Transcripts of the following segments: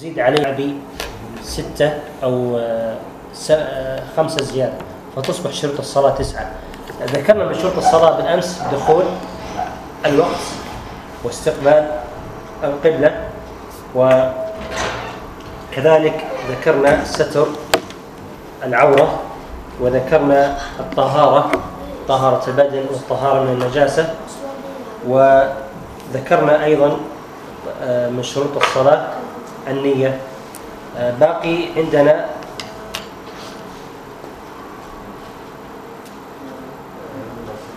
زيد عليه بستة أو آه، آه، خمسة زيادة فتصبح شروط الصلاة تسعة. ذكرنا من شروط الصلاة بالأمس دخول الوقت واستقبال القبلة وكذلك ذكرنا ستر العورة وذكرنا الطهارة طهارة البدن والطهارة من النجاسة وذكرنا أيضا آه، من شروط الصلاة النية. آه، باقي عندنا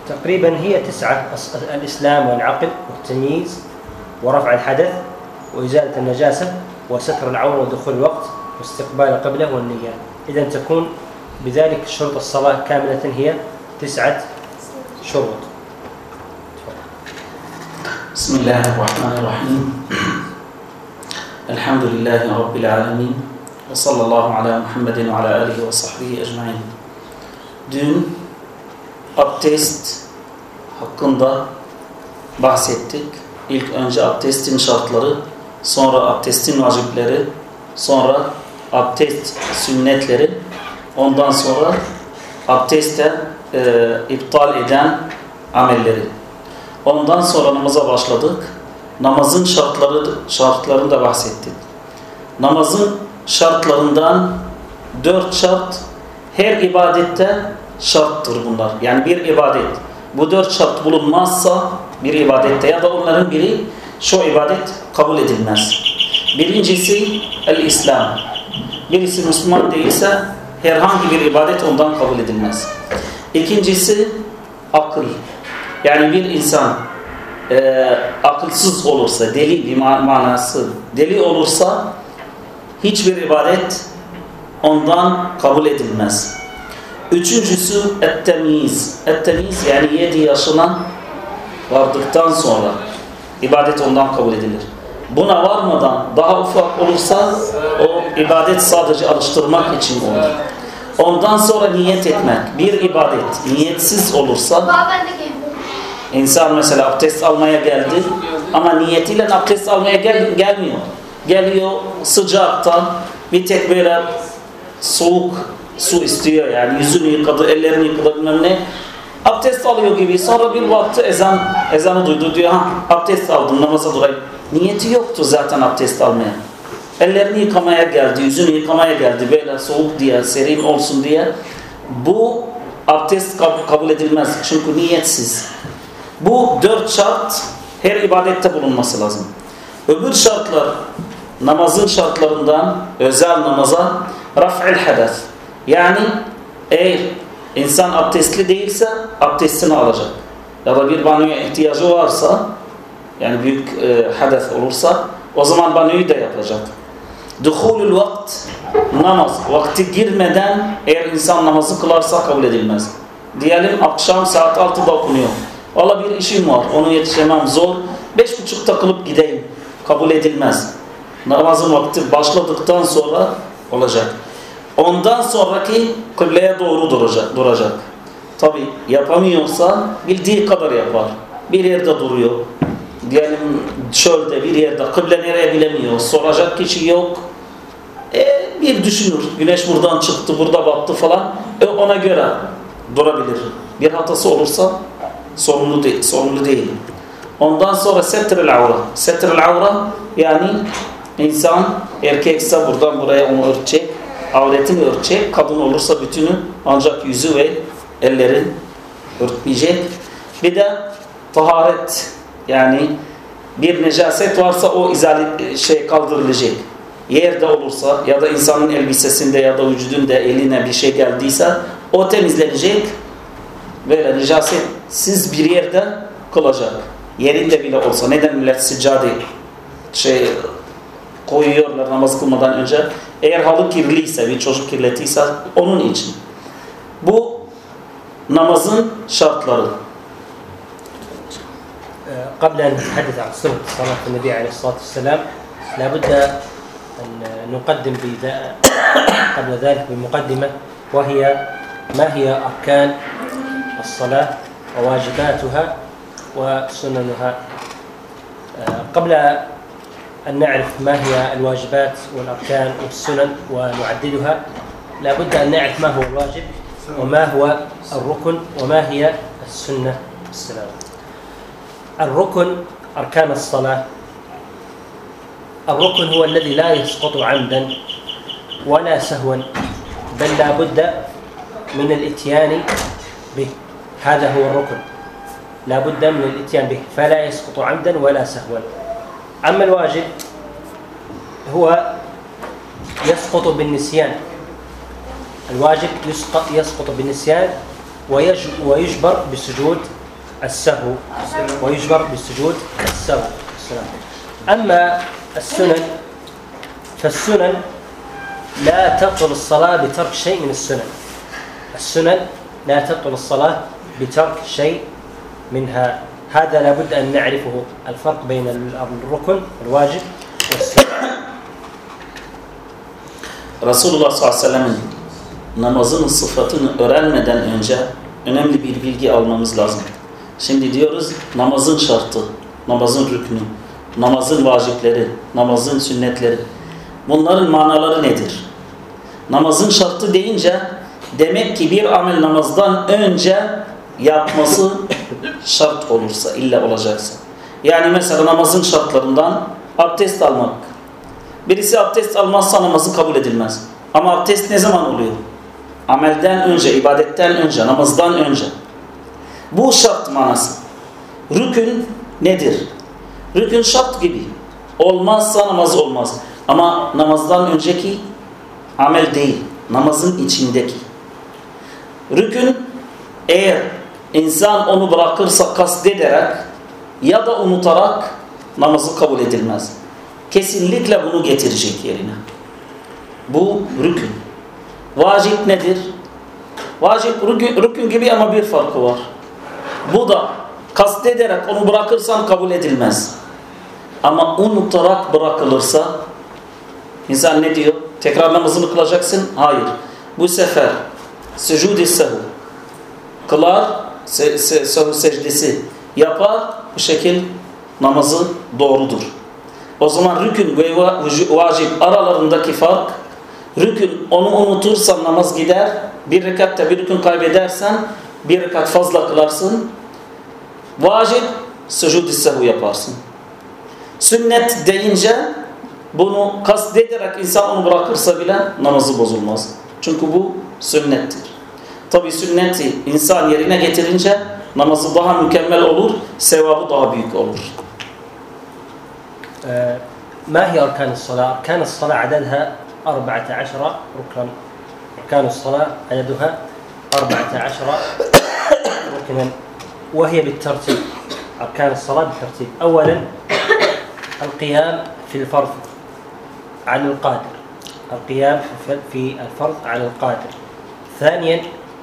تقريبا هي تسعة الإسلام والعقل والتمييز ورفع الحدث وإزالة النجاسة وستر العورة ودخول الوقت واستقبال القبلة والنية. إذا تكون بذلك شروط الصلاة كاملة هي تسعة شروط. بسم الله الرحمن الرحيم. Elhamdülillahi Rabbil alemin. Ve sallallahu ala Muhammedin ve ala alihi ve sahbihi ecmain. Dün abdest hakkında bahsettik. İlk önce abdestin şartları, sonra abdestin vacipleri, sonra abdest sünnetleri, ondan sonra abdestten e, iptal eden amelleri. Ondan sonra namaza başladık. Namazın şartları şartlarını da bahsettik. Namazın şartlarından dört şart her ibadette şarttır bunlar. Yani bir ibadet bu dört şart bulunmazsa bir ibadette ya da onların biri şu ibadet kabul edilmez. Birincisi el-İslam. Birisi Müslüman değilse herhangi bir ibadet ondan kabul edilmez. İkincisi akıl. Yani bir insan e, akılsız olursa, deli bir ma- manası, deli olursa hiçbir ibadet ondan kabul edilmez. Üçüncüsü et-temiz. Et-temiz yani 7 yaşına vardıktan sonra ibadet ondan kabul edilir. Buna varmadan daha ufak olursa o ibadet sadece alıştırmak için olur. Ondan sonra niyet etmek. Bir ibadet niyetsiz olursa. İnsan mesela abdest almaya geldi ama niyetiyle abdest almaya gel gelmiyor. Geliyor sıcakta bir tek böyle soğuk su istiyor yani yüzünü yıkadı, ellerini yıkadı bilmem ne. Abdest alıyor gibi sonra bir baktı ezan ezanı duydu diyor ha abdest aldım namaza durayım. Niyeti yoktu zaten abdest almaya. Ellerini yıkamaya geldi, yüzünü yıkamaya geldi böyle soğuk diye, serin olsun diye. Bu abdest kab- kabul edilmez çünkü niyetsiz. Bu dört şart her ibadette bulunması lazım. Öbür şartlar namazın şartlarından özel namaza raf'il hadas. Yani eğer insan abdestli değilse abdestini alacak. Ya da bir banyoya ihtiyacı varsa yani büyük e, hadas olursa o zaman banyoyu da yapacak. Duhulul vakt namaz vakti girmeden eğer insan namazı kılarsa kabul edilmez. Diyelim akşam saat 6'da okunuyor. Valla bir işim var onu yetişemem zor. Beş buçukta kılıp gideyim. Kabul edilmez. Namazın vakti başladıktan sonra olacak. Ondan sonraki kıbleye doğru duracak. duracak. Tabi yapamıyorsa bildiği kadar yapar. Bir yerde duruyor. Diyelim çölde bir yerde kıble nereye bilemiyor. Soracak kişi yok. E, bir düşünür. Güneş buradan çıktı, burada battı falan. E, ona göre durabilir. Bir hatası olursa sorumlu, de sorumlu değil. Ondan sonra setril avra. Setril avra yani insan erkekse buradan buraya onu örtecek. Avretini örtecek. Kadın olursa bütünü ancak yüzü ve elleri örtmeyecek. Bir de taharet yani bir necaset varsa o izale şey kaldırılacak. Yerde olursa ya da insanın elbisesinde ya da vücudunda eline bir şey geldiyse o temizlenecek Böyle necasetsiz bir yerde kılacak. Yerinde bile olsa. Neden millet siccade şey koyuyorlar namaz kılmadan önce? Eğer halı kirliyse, bir çocuk kirletiyse onun için. Bu namazın şartları. قبل أن نتحدث عن صفة صلاة النبي عليه الصلاة والسلام لابد أن نقدم بذا- قبل ذلك بمقدمة وهي ما هي أركان الصلاة وواجباتها وسننها. آه، قبل أن نعرف ما هي الواجبات والأركان والسنن ونعددها لا بد أن نعرف ما هو الواجب وما هو الركن وما هي السنة السلام. الركن أركان الصلاة. الركن هو الذي لا يسقط عمدا ولا سهوا بل لا بد من الاتيان به. هذا هو الركن. لا بد من الاتيان به فلا يسقط عمدا ولا سهوا. أما الواجب هو يسقط بالنسيان. الواجب يسقط بالنسيان ويجبر بسجود السهو. ويجبر بسجود السهو. أما السنن فالسنن لا تبطل الصلاة بترك شيء من السنن. السنن لا تبطل الصلاة بترك شيء منها هذا لابد أن نعرفه الفرق بين الركن الواجب والسنة Resulullah sallallahu aleyhi ve sellem'in namazın sıfatını öğrenmeden önce önemli bir bilgi almamız lazım. Şimdi diyoruz namazın şartı, namazın rüknü, namazın vacipleri, namazın sünnetleri. Bunların manaları nedir? Namazın şartı deyince demek ki bir amel namazdan önce yapması şart olursa, illa olacaksa. Yani mesela namazın şartlarından abdest almak. Birisi abdest almazsa namazı kabul edilmez. Ama abdest ne zaman oluyor? Amelden önce, ibadetten önce, namazdan önce. Bu şart manası. Rükün nedir? Rükün şart gibi. Olmazsa namaz olmaz. Ama namazdan önceki amel değil. Namazın içindeki. Rükün eğer insan onu bırakırsa kastederek ya da unutarak namazı kabul edilmez. Kesinlikle bunu getirecek yerine. Bu rükün. Vacip nedir? Vacip rükün, rükün gibi ama bir farkı var. Bu da kastederek onu bırakırsan kabul edilmez. Ama unutarak bırakılırsa insan ne diyor? Tekrar namazını kılacaksın? Hayır. Bu sefer sücud-i sehu kılar, se, secdesi yapar, bu şekil namazı doğrudur. O zaman rükün ve vacip aralarındaki fark rükün onu unutursan namaz gider, bir rekatta bir rükün kaybedersen bir rekat fazla kılarsın. Vacip sucud-i sehu yaparsın. Sünnet deyince bunu kastederek insan onu bırakırsa bile namazı bozulmaz. Çünkü bu sünnettir. Tabi sünneti insan yerine getirince namazı daha mükemmel olur, sevabı daha büyük olur. ما هي أركان الصلاة؟ أركان الصلاة عددها أربعة عشر ركنا. أركان الصلاة عددها أربعة عشر ركنا. وهي بالترتيب. أركان الصلاة بالترتيب. أولا القيام في الفرض على القادر. القيام في الفرض على القادر. ثانيا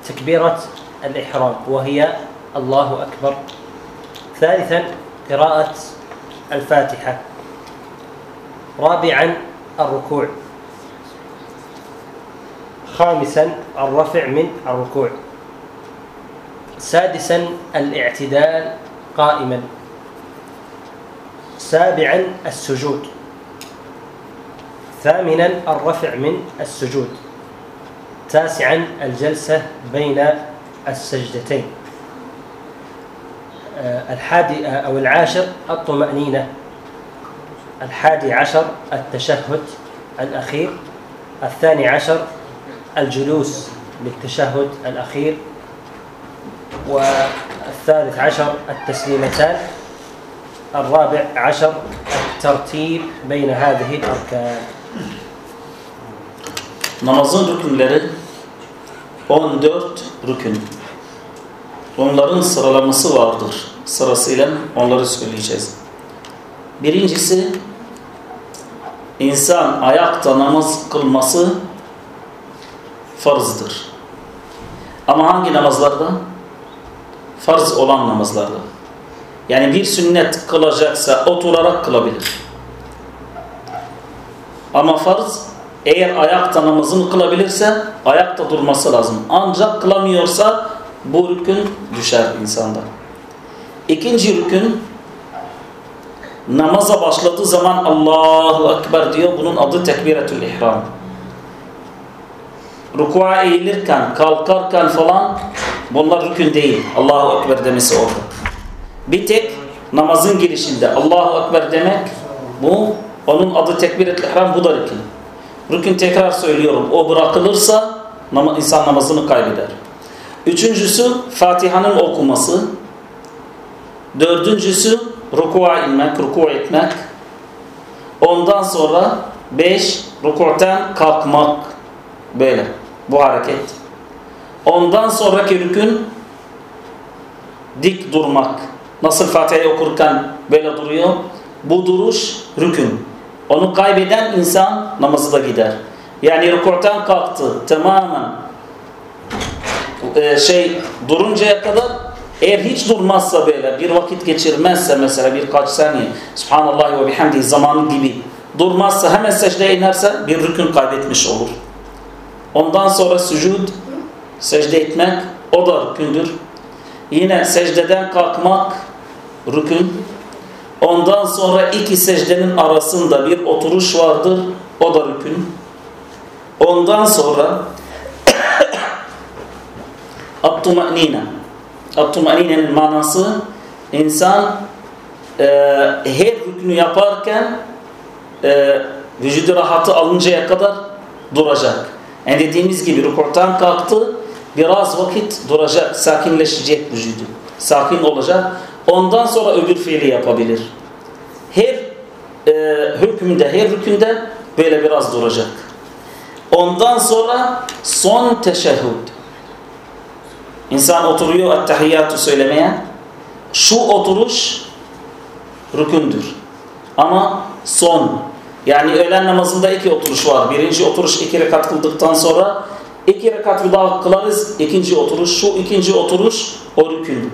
تكبيرة الإحرام وهي الله أكبر. ثالثا قراءة الفاتحة. رابعا الركوع. خامسا الرفع من الركوع. سادسا الاعتدال قائما. سابعا السجود. ثامنا الرفع من السجود. تاسعا الجلسة بين السجدتين. آه، الحادي آه، أو العاشر الطمأنينة. الحادي عشر التشهد الأخير. الثاني عشر الجلوس للتشهد الأخير. والثالث عشر التسليمتان. الرابع عشر الترتيب بين هذه الأركان. Namazın rükünleri 14 rükün. Onların sıralaması vardır. Sırasıyla onları söyleyeceğiz. Birincisi insan ayakta namaz kılması farzdır. Ama hangi namazlarda? Farz olan namazlarda. Yani bir sünnet kılacaksa oturarak kılabilir. Ama farz eğer ayakta namazını kılabilirse ayakta durması lazım. Ancak kılamıyorsa bu rükün düşer insanda. İkinci rükün namaza başladığı zaman Allahu Ekber diyor. Bunun adı tekbiretül ihram. Rukuğa eğilirken, kalkarken falan bunlar rükün değil. Allahu Ekber demesi orada. Bir tek namazın girişinde Allahu Ekber demek bu onun adı tekbiretül ihram bu da rükün. Rükün tekrar söylüyorum. O bırakılırsa insan namazını kaybeder. Üçüncüsü Fatiha'nın okuması. Dördüncüsü rukuğa inmek, ruku etmek. Ondan sonra beş ruku'tan kalkmak. Böyle bu hareket. Ondan sonraki rükün dik durmak. Nasıl Fatiha'yı okurken böyle duruyor. Bu duruş rükün. Onu kaybeden insan namazı da gider. Yani ruku'tan kalktı tamamen e, şey duruncaya kadar eğer hiç durmazsa böyle bir vakit geçirmezse mesela birkaç saniye Subhanallah ve bihamdihi zamanı gibi durmazsa hemen secdeye inerse bir rükün kaybetmiş olur. Ondan sonra sücud secde etmek o da rükündür. Yine secdeden kalkmak rükün. Ondan sonra iki secdenin arasında bir oturuş vardır. O da rükün. Ondan sonra At-tumanine. At-tumanine'nin manası insan e, her rükünü yaparken e, vücudu rahatı alıncaya kadar duracak. Yani dediğimiz gibi rükurtan kalktı biraz vakit duracak, sakinleşecek vücudu. Sakin olacak. Ondan sonra öbür fiili yapabilir. Her e, hükümde, her rükünde böyle biraz duracak. Ondan sonra son teşehhüd. İnsan oturuyor ettehiyyatü söylemeye. Şu oturuş rükündür. Ama son. Yani öğlen namazında iki oturuş var. Birinci oturuş iki rekat kıldıktan sonra iki rekat bir daha kılarız. İkinci oturuş. Şu ikinci oturuş o rükün.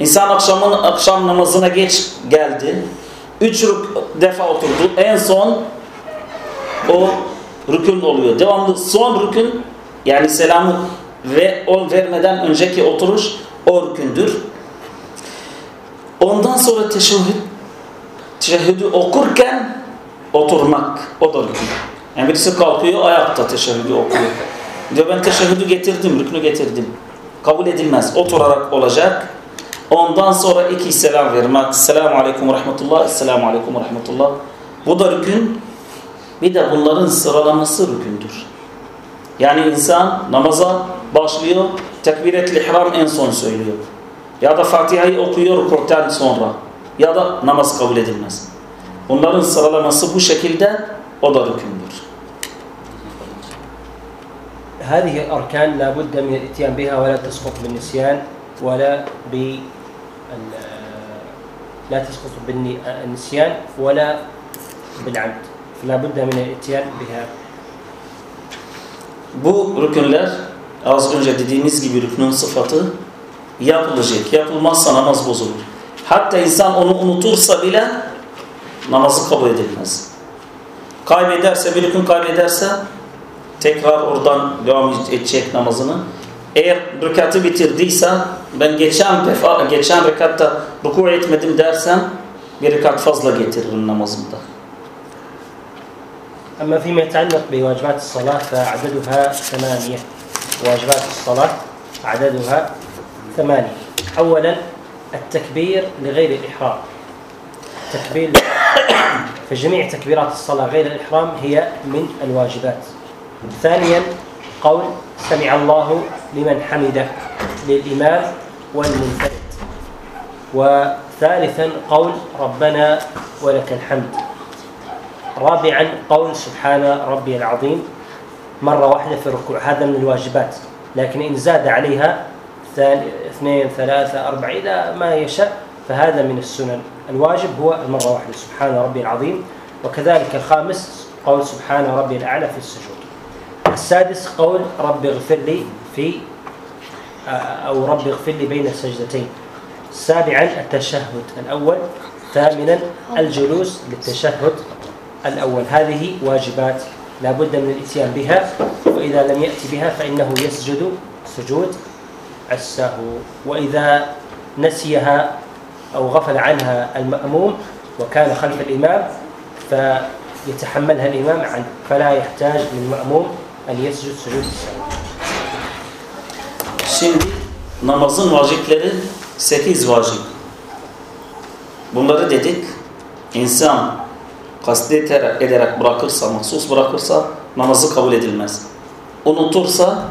İnsan akşamın akşam namazına geç geldi. Üç defa oturdu. En son o rükün oluyor. Devamlı son rükün yani selamı ve o vermeden önceki oturuş o rükündür. Ondan sonra teşehhüd teşehhüdü okurken oturmak o da rükün. Yani birisi kalkıyor ayakta teşehhüdü okuyor. Diyor ben teşehhüdü getirdim, rükünü getirdim. Kabul edilmez. Oturarak olacak. Ondan sonra iki selam vermek. Selamun Aleyküm ve Rahmetullah. Selamun Aleyküm ve Rahmetullah. Bu da rükün. Bir de bunların sıralaması rükündür. Yani insan namaza başlıyor, tekbiret-i ihram en son söylüyor. Ya da Fatiha'yı okuyor rükûten sonra. Ya da namaz kabul edilmez. Bunların sıralaması bu şekilde o da rükündür. هذه الأركان لا بد من الاتيان بها ولا تسقط بالنسيان ولا ب لا تسقط بالنسيان ولا بالعمد فلا بد من الاتيان بها Bu rükünler az önce dediğimiz gibi rükünün sıfatı yapılacak. Yapılmazsa namaz bozulur. Hatta insan onu unutursa bile namazı kabul edilmez. Kaybederse, bir rükün kaybederse tekrar oradan devam edecek namazını. Eğer rekatı bitirdiyse ben geçen defa geçen rekatta ruku etmedim dersen bir rekat fazla getiririm namazımda. أما فيما يتعلق بواجبات الصلاة فعددها ثمانية. واجبات الصلاة عددها ثمانية. أولا التكبير لغير الإحرام. تكبير فجميع تكبيرات الصلاة غير الإحرام هي من الواجبات. ثانيا قول سمع الله لمن حمده للإمام والمنفرد. وثالثا قول ربنا ولك الحمد. رابعا قول سبحان ربي العظيم. مرة واحدة في الركوع هذا من الواجبات. لكن إن زاد عليها اثنين ثلاثة أربعة إلى ما يشاء فهذا من السنن. الواجب هو المرة واحدة سبحان ربي العظيم. وكذلك الخامس قول سبحان ربي الأعلى في السجود. السادس قول رب اغفر لي في أو رب اغفر لي بين السجدتين. سابعا التشهد الأول ثامنا الجلوس للتشهد الأول. هذه واجبات لا بد من الإتيان بها وإذا لم يأتي بها فإنه يسجد سجود السهو وإذا نسيها أو غفل عنها المأموم وكان خلف الإمام فيتحملها الإمام عنه فلا يحتاج للمأموم El yescud Şimdi namazın vacipleri sekiz vacip. Bunları dedik. İnsan kasti ederek bırakırsa, mahsus bırakırsa namazı kabul edilmez. Unutursa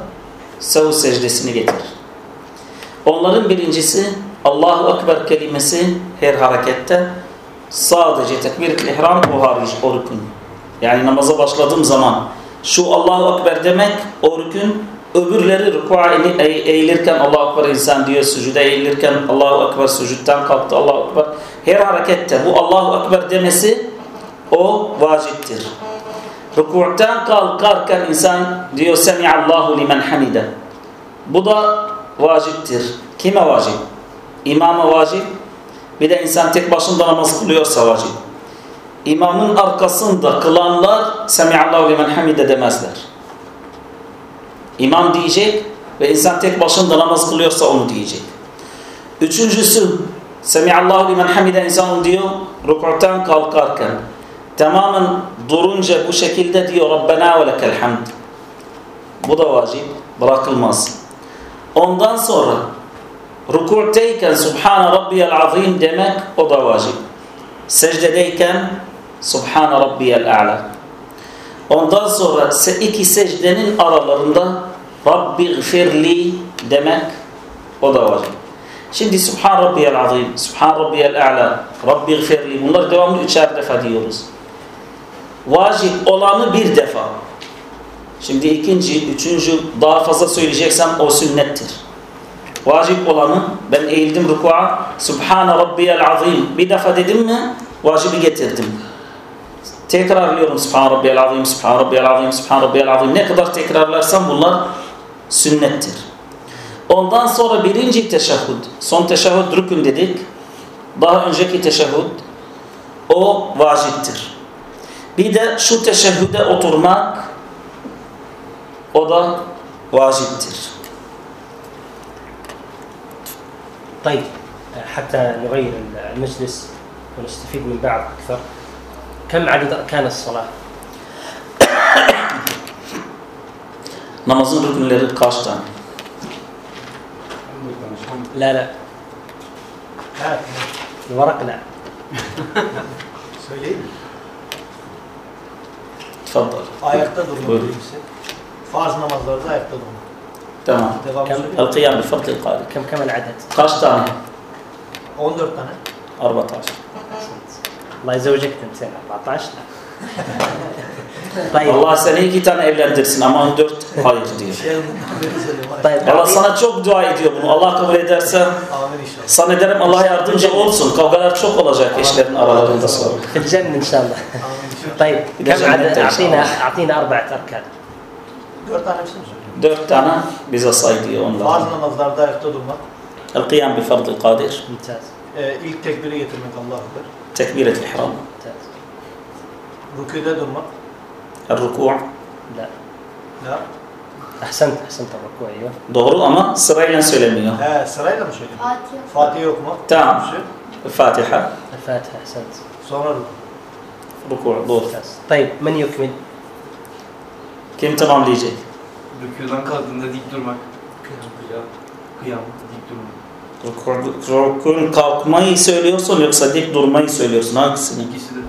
sev secdesini getirir. Onların birincisi Allahu Ekber kelimesi her harekette sadece tekbir-i ihram o hariç o rükun. Yani namaza başladığım zaman şu Allahu Ekber demek o rükün öbürleri rükûa eğ- eğ- eğilirken Allahu Ekber insan diyor sucuda eğilirken Allahu Ekber sucuttan kalktı Allahu Ekber her harekette bu Allahu Ekber demesi o vaciptir. Rükû'tan kalkarken insan diyor Semi'allahu limen hamide. Bu da vaciptir. Kime vacip? İmama vacip. Bir de insan tek başına namaz kılıyorsa vacip. İmamın arkasında kılanlar Semi'allahu limen hamide demezler. İmam diyecek ve insan tek başına namaz kılıyorsa onu diyecek. Üçüncüsü Semi'allahu limen hamide insan diyor rükû'tan kalkarken tamamen durunca bu şekilde diyor Rabbena ve lekel hamd. Bu da vacip. Bırakılmaz. Ondan sonra rükû'teyken Subhane Rabbiyel Azim demek o da vacip. Secdedeyken Subhane Rabbiyel A'la. Ondan sonra iki secdenin aralarında Rabbi gfirli demek o da vacip. Şimdi Subhan Rabbiyel Azim, Subhan Rabbiyel A'la, Rabbi gfirli bunlar devamlı üçer defa diyoruz. Vacip olanı bir defa. Şimdi ikinci, üçüncü daha fazla söyleyeceksem o sünnettir. Vacip olanı ben eğildim rükûa Subhane Rabbiyel Azim bir defa dedim mi vacibi getirdim. Tekrarlıyorum Subhan Rabbiyel Azim, Subhan Rabbiyel Azim, Subhan Rabbiyel Azim. Ne kadar tekrarlarsam bunlar sünnettir. Ondan sonra birinci teşehhüd, son teşehhüd rükün dedik. Daha önceki teşehhüd o vaciptir. Bir de şu teşehhüde oturmak o da vaciptir. طيب حتى نغير المجلس ونستفيد من بعض أكثر كم عدد اركان الصلاة؟ نمازون ركن اللي قاشتا لا لا. الورق لا. تفضل. فاز نماز لا تمام. القيام بالفرض القادم. كم كم العدد؟ قاشتا 14 14 Allah zevcektim seni Allah taşla. Allah seni iki tane evlendirsin ama on dört hayır diyor. Şey Allah sana çok dua ediyor bunu. Allah kabul ederse sana derim Allah yardımcı olsun. Kavgalar çok olacak eşlerin aralarında sonra. Fil cennet inşallah. Dayı. Atina, atina arba erkan. Dört tane şey Dört tane bize say diyor onlar. Bazı namazlarda ayakta durmak. El kıyam bi fardil kadir. Ee, ilk tekbiri getirmek Allah'ıdır. Ekber. Tekbiret ihram. ممتاز Rüküde durmak. El-Ruku' لا La. أحسنت أحسنت الركوع أيوه Doğru ama sırayla söylemiyor. He sırayla mı söyleyeyim? Fatiha. Fatiha okumak. Tamam. Üçüncüsü. Fatiha. الفاتحة أحسنت Sonra rükü. Ruku' doğru. ممتاز طيب من يكمل؟ Kim tamamlayacak? Rükudan kalktığında dik durmak. Kıyam. Kıyam. Dik durmak. Korkun kalkmayı söylüyorsun yoksa dik durmayı söylüyorsun. Hangisini? İkisi de.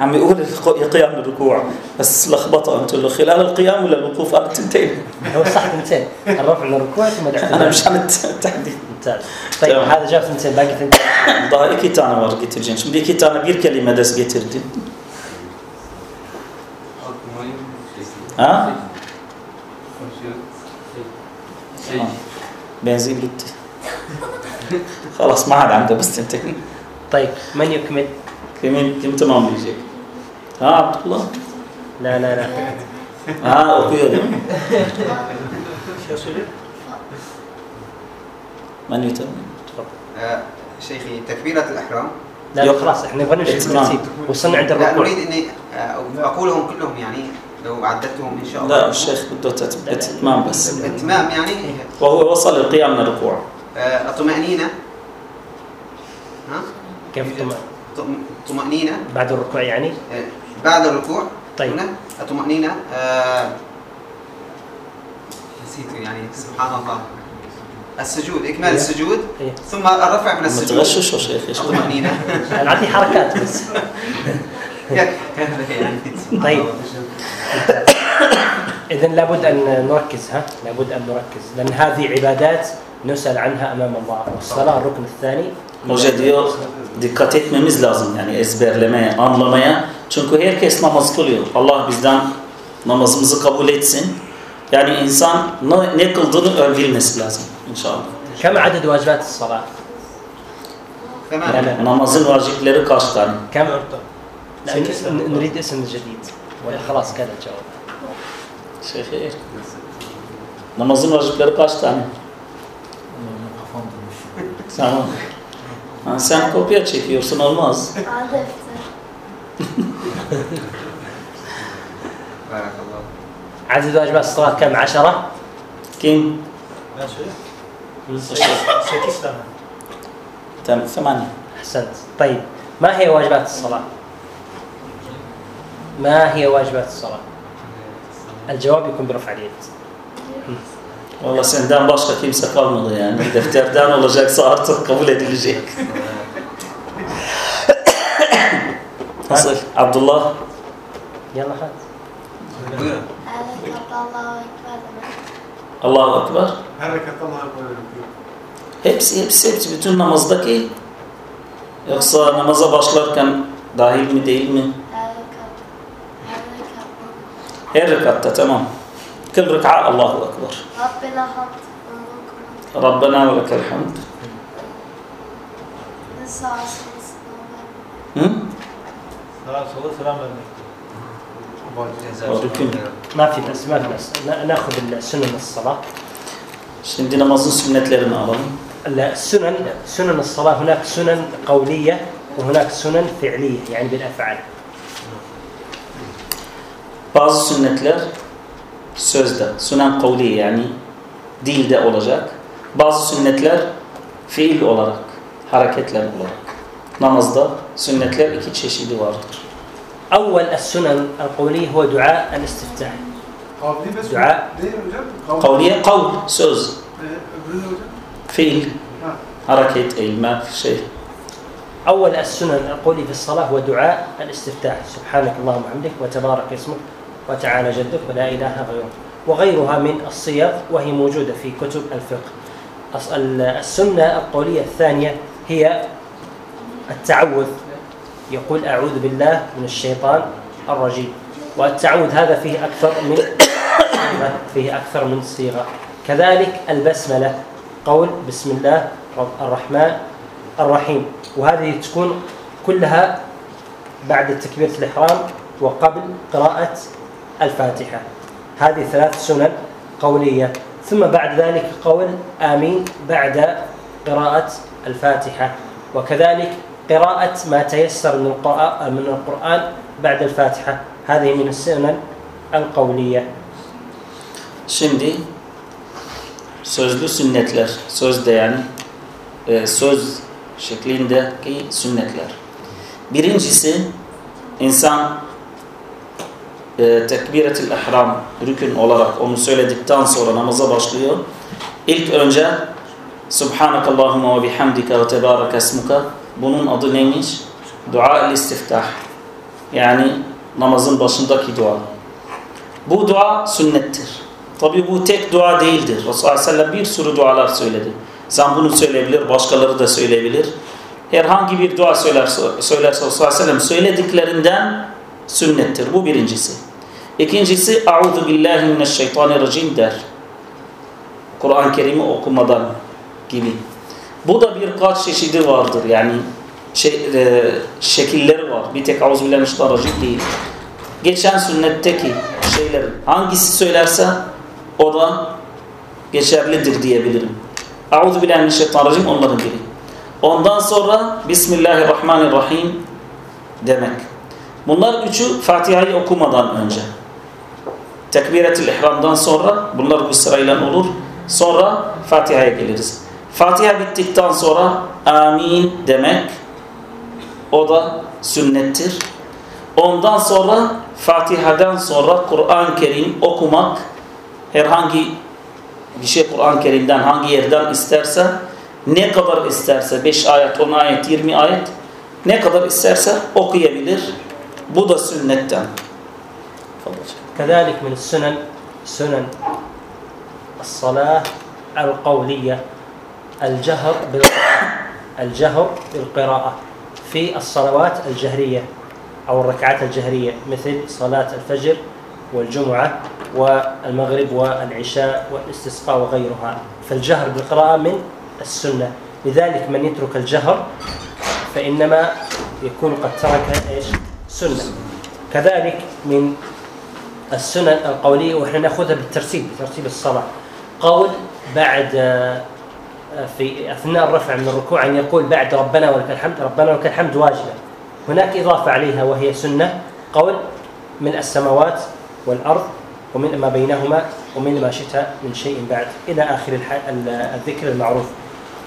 عم بيقول القيام بالركوع بس لخبطه انت له خلال القيام ولا الوقوف أنا تنتين هو صح تنتين الرفع للركوع ثم أنا مش عن التحديد ممتاز طيب هذا جاب تنتين باقي تنتين ضاي كي تانا ور جيترجين شو بدي كي تانا بير كلمه دس جيتردين ها بنزين جدا خلاص ما عاد عنده بس بستنتين طيب من يكمل؟ كمين؟ كم تمام بيجيك؟ ها عبد الله؟ لا لا لا. ها أوكي. من يتم؟ آه، شيخي تكبيرة الإحرام. لا خلاص إحنا نبغى نمشي وصلنا عند الركوع. لا أريد أني آه، أقولهم كلهم يعني. لو عددتهم إن شاء الله. لا الشيخ بده إتمام بس إتمام يعني؟ وهو وصل القيام من الركوع. آه، الطمأنينة ها؟ كيف طم... طم- طمأنينة؟ بعد الركوع يعني؟ آه، بعد الركوع؟ طيب. هنا؟ الطمأنينة آه، نسيت يعني سبحان الله. السجود إكمال إيه. السجود. إيه. ثم الرفع من السجود. متغشش يا شيخ. إيش الطمأنينة أنا اعطيه حركات بس. يعني. طيب. الله. اذا لابد ان نركز ها لابد ان نركز لان هذه عبادات نسال عنها امام الله والصلاه الركن الثاني Hoca diyor dikkat etmemiz lazım yani ezberlemeye, anlamaya. Çünkü herkes namaz kılıyor. Allah bizden namazımızı kabul etsin. Yani insan ne, ne kıldığını bilmesi lazım inşallah. كم عدد واجبات الصلاه؟ لا تمام لا Namazın vacipleri kaç tane? كم؟ لا ن- نريد اسم جديد ولا خلاص كذا جاوب شيخي منظم rajulları kaç tane? tamam. Ha, sen kopya çekiyorsun olmaz. بارك الله عدد واجبات الصلاة كم عشرة؟ كم؟ ثمانية ثمانية أحسنت طيب ما هي واجبات الصلاة؟ ما هي واجبات الصلاه؟ الجواب يكون برفع اليد Valla senden başka kimse kalmadı yani. Defterden olacaksa artık kabul edilecek. Nasıl? Abdullah? يلا هات buyurun أعرفت الله أكبر Allahu Ekber. Her rekatta Allah'a emanet ediyor. Hepsi, hepsi, hepsi bütün namazdaki yoksa namaza başlarken dahil mi değil mi? هي الركعتة تمام. كل ركعة الله أكبر. ربنا حمد ربنا ولك الحمد. ما في بس ما في بس ناخذ سنن الصلاة. شنو بدينا مظن سنتlerini alalım. لا السنن سنن الصلاة هناك سنن قولية وهناك سنن فعلية يعني بالأفعال. Bazı sünnetler sözde, sünen kavli yani dilde olacak. Bazı sünnetler fiil olarak, hareketler olarak. Namazda sünnetler iki çeşidi vardır. اول السنن القوليه هو دعاء الاستفتاح Kavli ve sünnet Dua. değil mi hocam? Kavli. Kavliye kavl, söz, Ee, öbürü ne hocam? fiil, Ha. hareket, eğilme, şey. اول السنن القولي في الصلاه هو دعاء الاستفتاح سبحانك اللهم وبحمدك وتبارك اسمك وتعالى جدك ولا إله غيرك وغيرها من الصيغ وهي موجودة في كتب الفقه. أص- ال- السنة القولية الثانية هي التعوذ. يقول أعوذ بالله من الشيطان الرجيم. والتعوذ هذا فيه أكثر من صيغة، فيه أكثر من صيغة. كذلك البسملة. قول بسم الله الرحمن الرحيم. وهذه تكون كلها بعد تكبيرة الإحرام وقبل قراءة الفاتحة. هذه ثلاث سنن قولية. ثم بعد ذلك قول آمين بعد قراءة الفاتحة. وكذلك قراءة ما تيسر من من القرآن بعد الفاتحة. هذه من السنن القولية. Şimdi sözlü sünnetler, sözde yani e, söz şeklindeki sünnetler. Birincisi insan e, tekbiret-ül ihram rükün olarak onu söyledikten sonra namaza başlıyor. İlk önce Subhanakallahumma ve bihamdika ve tebarek esmuka bunun adı neymiş? Dua-ül istiftah. Yani namazın başındaki dua. Bu dua sünnettir. Tabi bu tek dua değildir. Resulullah sallallahu aleyhi ve sellem bir sürü dualar söyledi. Sen bunu söyleyebilir, başkaları da söyleyebilir. Herhangi bir dua söylerse, söylerse Resulullah sallallahu aleyhi ve sellem söylediklerinden sünnettir. Bu birincisi. İkincisi, Euzu billahi mineşşeytanirracim der. Kur'an-ı Kerim'i okumadan gibi. Bu da birkaç çeşidi vardır. Yani şey, e, şekilleri var. Bir tek Euzu billahi mineşşeytanirracim değil. Geçen sünnetteki şeylerin hangisi söylerse o da geçerlidir diyebilirim. Euzu billahi mineşşeytanirracim onların biri. Ondan sonra Bismillahirrahmanirrahim demek. Bunlar üçü Fatiha'yı okumadan önce. Tekbiret-ül ihramdan sonra bunlar bu sırayla olur. Sonra Fatiha'ya geliriz. Fatiha bittikten sonra amin demek O da sünnettir. Ondan sonra Fatiha'dan sonra Kur'an-ı Kerim okumak herhangi bir şey Kur'an-ı Kerim'den hangi yerden isterse ne kadar isterse 5 ayet, 10 ayet, 20 ayet ne kadar isterse okuyabilir. Bu da sünnetten. كذلك من السنن سنن الصلاة القولية الجهر بالقراءة الجهر بالقراءة في الصلوات الجهرية أو الركعات الجهرية مثل صلاة الفجر والجمعة والمغرب والعشاء والاستسقاء وغيرها. فالجهر بالقراءة من السنة. لذلك من يترك الجهر فإنما يكون قد ترك إيش؟ سنة. كذلك من السنن القولية وإحنا نأخذها بالترتيب بترتيب الصلاة. قول بعد آه، في أثناء الرفع من الركوع أن يقول بعد ربنا ولك الحمد ربنا ولك الحمد واجبة هناك إضافة عليها وهي سنة. قول من السماوات والأرض ومن ما بينهما ومن ما شئت من شيء بعد. إلى آخر الذكر المعروف.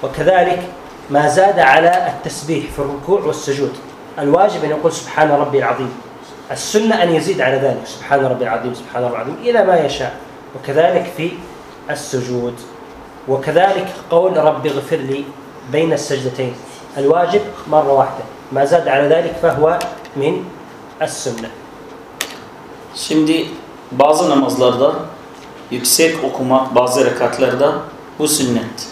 وكذلك ما زاد على التسبيح في الركوع والسجود. الواجب أن يقول سبحان ربي العظيم. السنة أن يزيد على ذلك. سبحان ربي العظيم سبحان ربي العظيم إلى ما يشاء. وكذلك في السجود. وكذلك قول رب اغفر لي بين السجدتين. الواجب مرة واحدة. ما زاد على ذلك فهو من السنة. Şimdi bazı namazlarda yüksek okumak bazı rekatlarda bu sünnet.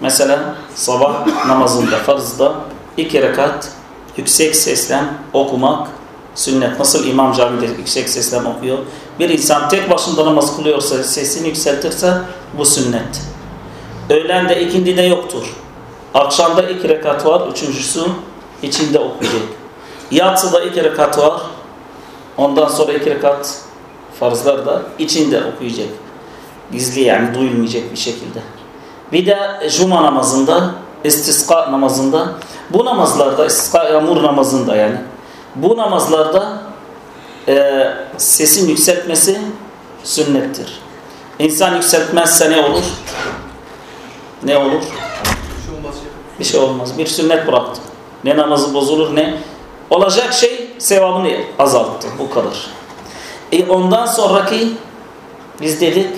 Mesela sabah namazında farzda iki rekat yüksek sesle okumak sünnet. Nasıl imam camide yüksek sesle okuyor. Bir insan tek başında namaz kılıyorsa sesini yükseltirse bu sünnet. Öğlende ikindi de yoktur. Akşamda iki rekat var. Üçüncüsü içinde okuyacak. Yatsıda iki rekat var. Ondan sonra iki rekat farzlar da içinde okuyacak. Gizli yani duyulmayacak bir şekilde. Bir de cuma namazında, istisqa namazında, bu namazlarda, istisqa yağmur namazında yani, bu namazlarda e, sesin yükseltmesi sünnettir. İnsan yükseltmezse ne olur? Ne olur? Bir şey olmaz. Bir sünnet bıraktı. Ne namazı bozulur ne. Olacak şey sevabını azalttı. Bu kadar. E ondan sonraki biz dedik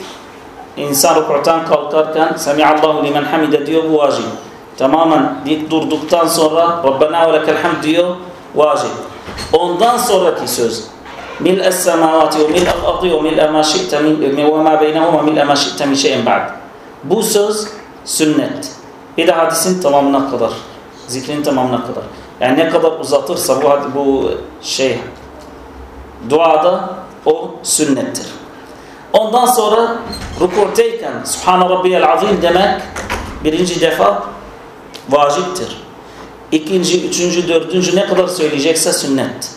insan rükûtan kalkarken Semiallahu limen hamide diyor bu vacip. Tamamen dik durduktan sonra Rabbena ve lekel hamd diyor vacip. Ondan sonraki söz mil es semavati ve mil el ardı ve mil ma şi'te ve ma beynehuma mil ma şi'te min şeyin ba'd. Bu söz sünnet. Bir de hadisin tamamına kadar. Zikrin tamamına kadar. Yani ne kadar uzatırsa bu, bu şey duada o sünnettir. Ondan sonra rükûteyken Subhane Rabbiyel Azim demek birinci defa vaciptir İkinci, üçüncü, dördüncü ne kadar söyleyecekse sünnet.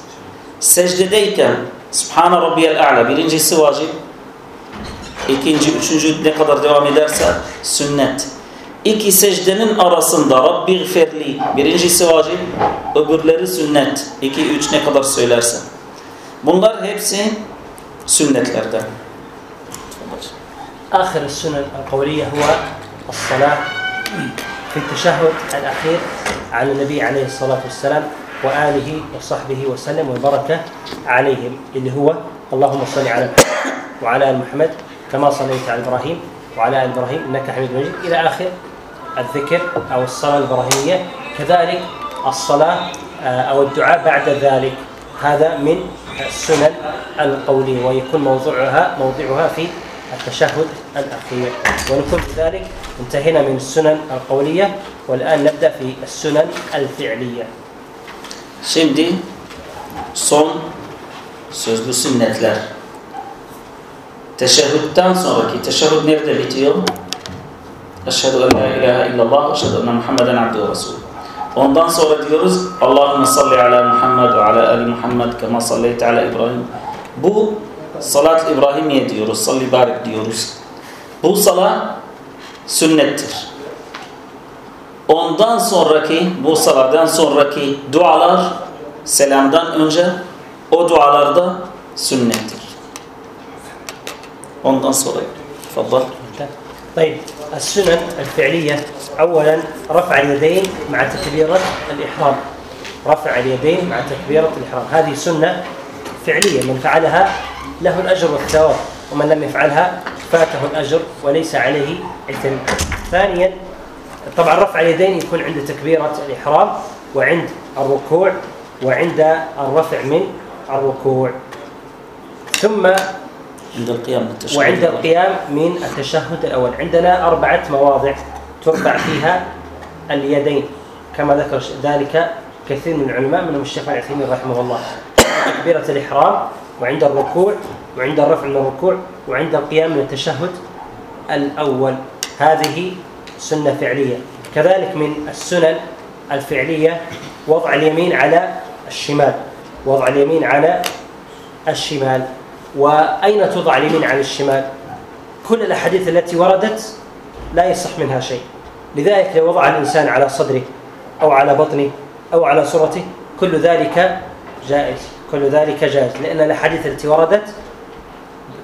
Secdedeyken Subhane Rabbiyel A'la birincisi vacip. İkinci, üçüncü ne kadar devam ederse sünnet. İki secdenin arasında Rabbi gferli birincisi vacip, öbürleri sünnet. İki, üç ne kadar söylerse. Bunlar hepsi sünnetlerden. آخر السنن القولية هو الصلاة في التشهد الأخير على النبي عليه الصلاة والسلام وآله وصحبه وسلم والبركة عليهم اللي هو اللهم صل على محمد وعلى آل محمد كما صليت على إبراهيم وعلى آل إبراهيم إنك حميد مجيد. إلى آخر الذكر أو الصلاة الإبراهيمية. كذلك الصلاة آه، أو الدعاء بعد ذلك. هذا من السنن القولية ويكون موضوعها موضعها في التشهد الأخير ونكون بذلك انتهينا من السنن القولية والآن نبدأ في السنن الفعلية Şimdi son sözlü sünnetler. Teşehhütten sonraki teşehhüd nerede bitiyor? Eşhedü en la ilahe illallah, eşhedü enne Muhammeden abdühü ve resulü. Ondan sonra diyoruz Allahümme salli ala Muhammed ve ala ali Muhammed kema salleyte ala İbrahim. Bu salat İbrahimiye diyoruz, salli barik diyoruz. Bu salat sünnettir. Ondan sonraki, bu salattan sonraki dualar selamdan önce o dualarda sünnettir. Ondan sonra. Tfaddal. طيب السنن الفعلية أولا رفع اليدين مع تكبيرة الإحرام رفع اليدين مع تكبيرة الإحرام هذه سنة فعلية من فعلها له الأجر والثواب ومن لم يفعلها فاته الأجر وليس عليه إثم. ثانيا طبعا رفع اليدين يكون عند تكبيرة الإحرام وعند الركوع وعند الرفع من الركوع. ثم عند القيام من التشهد وعند القيام من التشهد الأول. عندنا أربعة مواضع ترفع فيها اليدين. كما ذكر ذلك كثير من العلماء منهم الشيخ العثيمين رحمه الله. تكبيرة الإحرام وعند الركوع وعند الرفع من الركوع وعند القيام من التشهد الأول. هذه سنة فعلية. كذلك من السنن الفعلية وضع اليمين على الشمال. وضع اليمين على الشمال. وأين توضع اليمين على الشمال؟ كل الأحاديث التي وردت لا يصح منها شيء. لذلك لو وضع الإنسان على صدره أو على بطنه أو على صورته كل ذلك جائز. كل ذلك جائز لأن الأحاديث التي وردت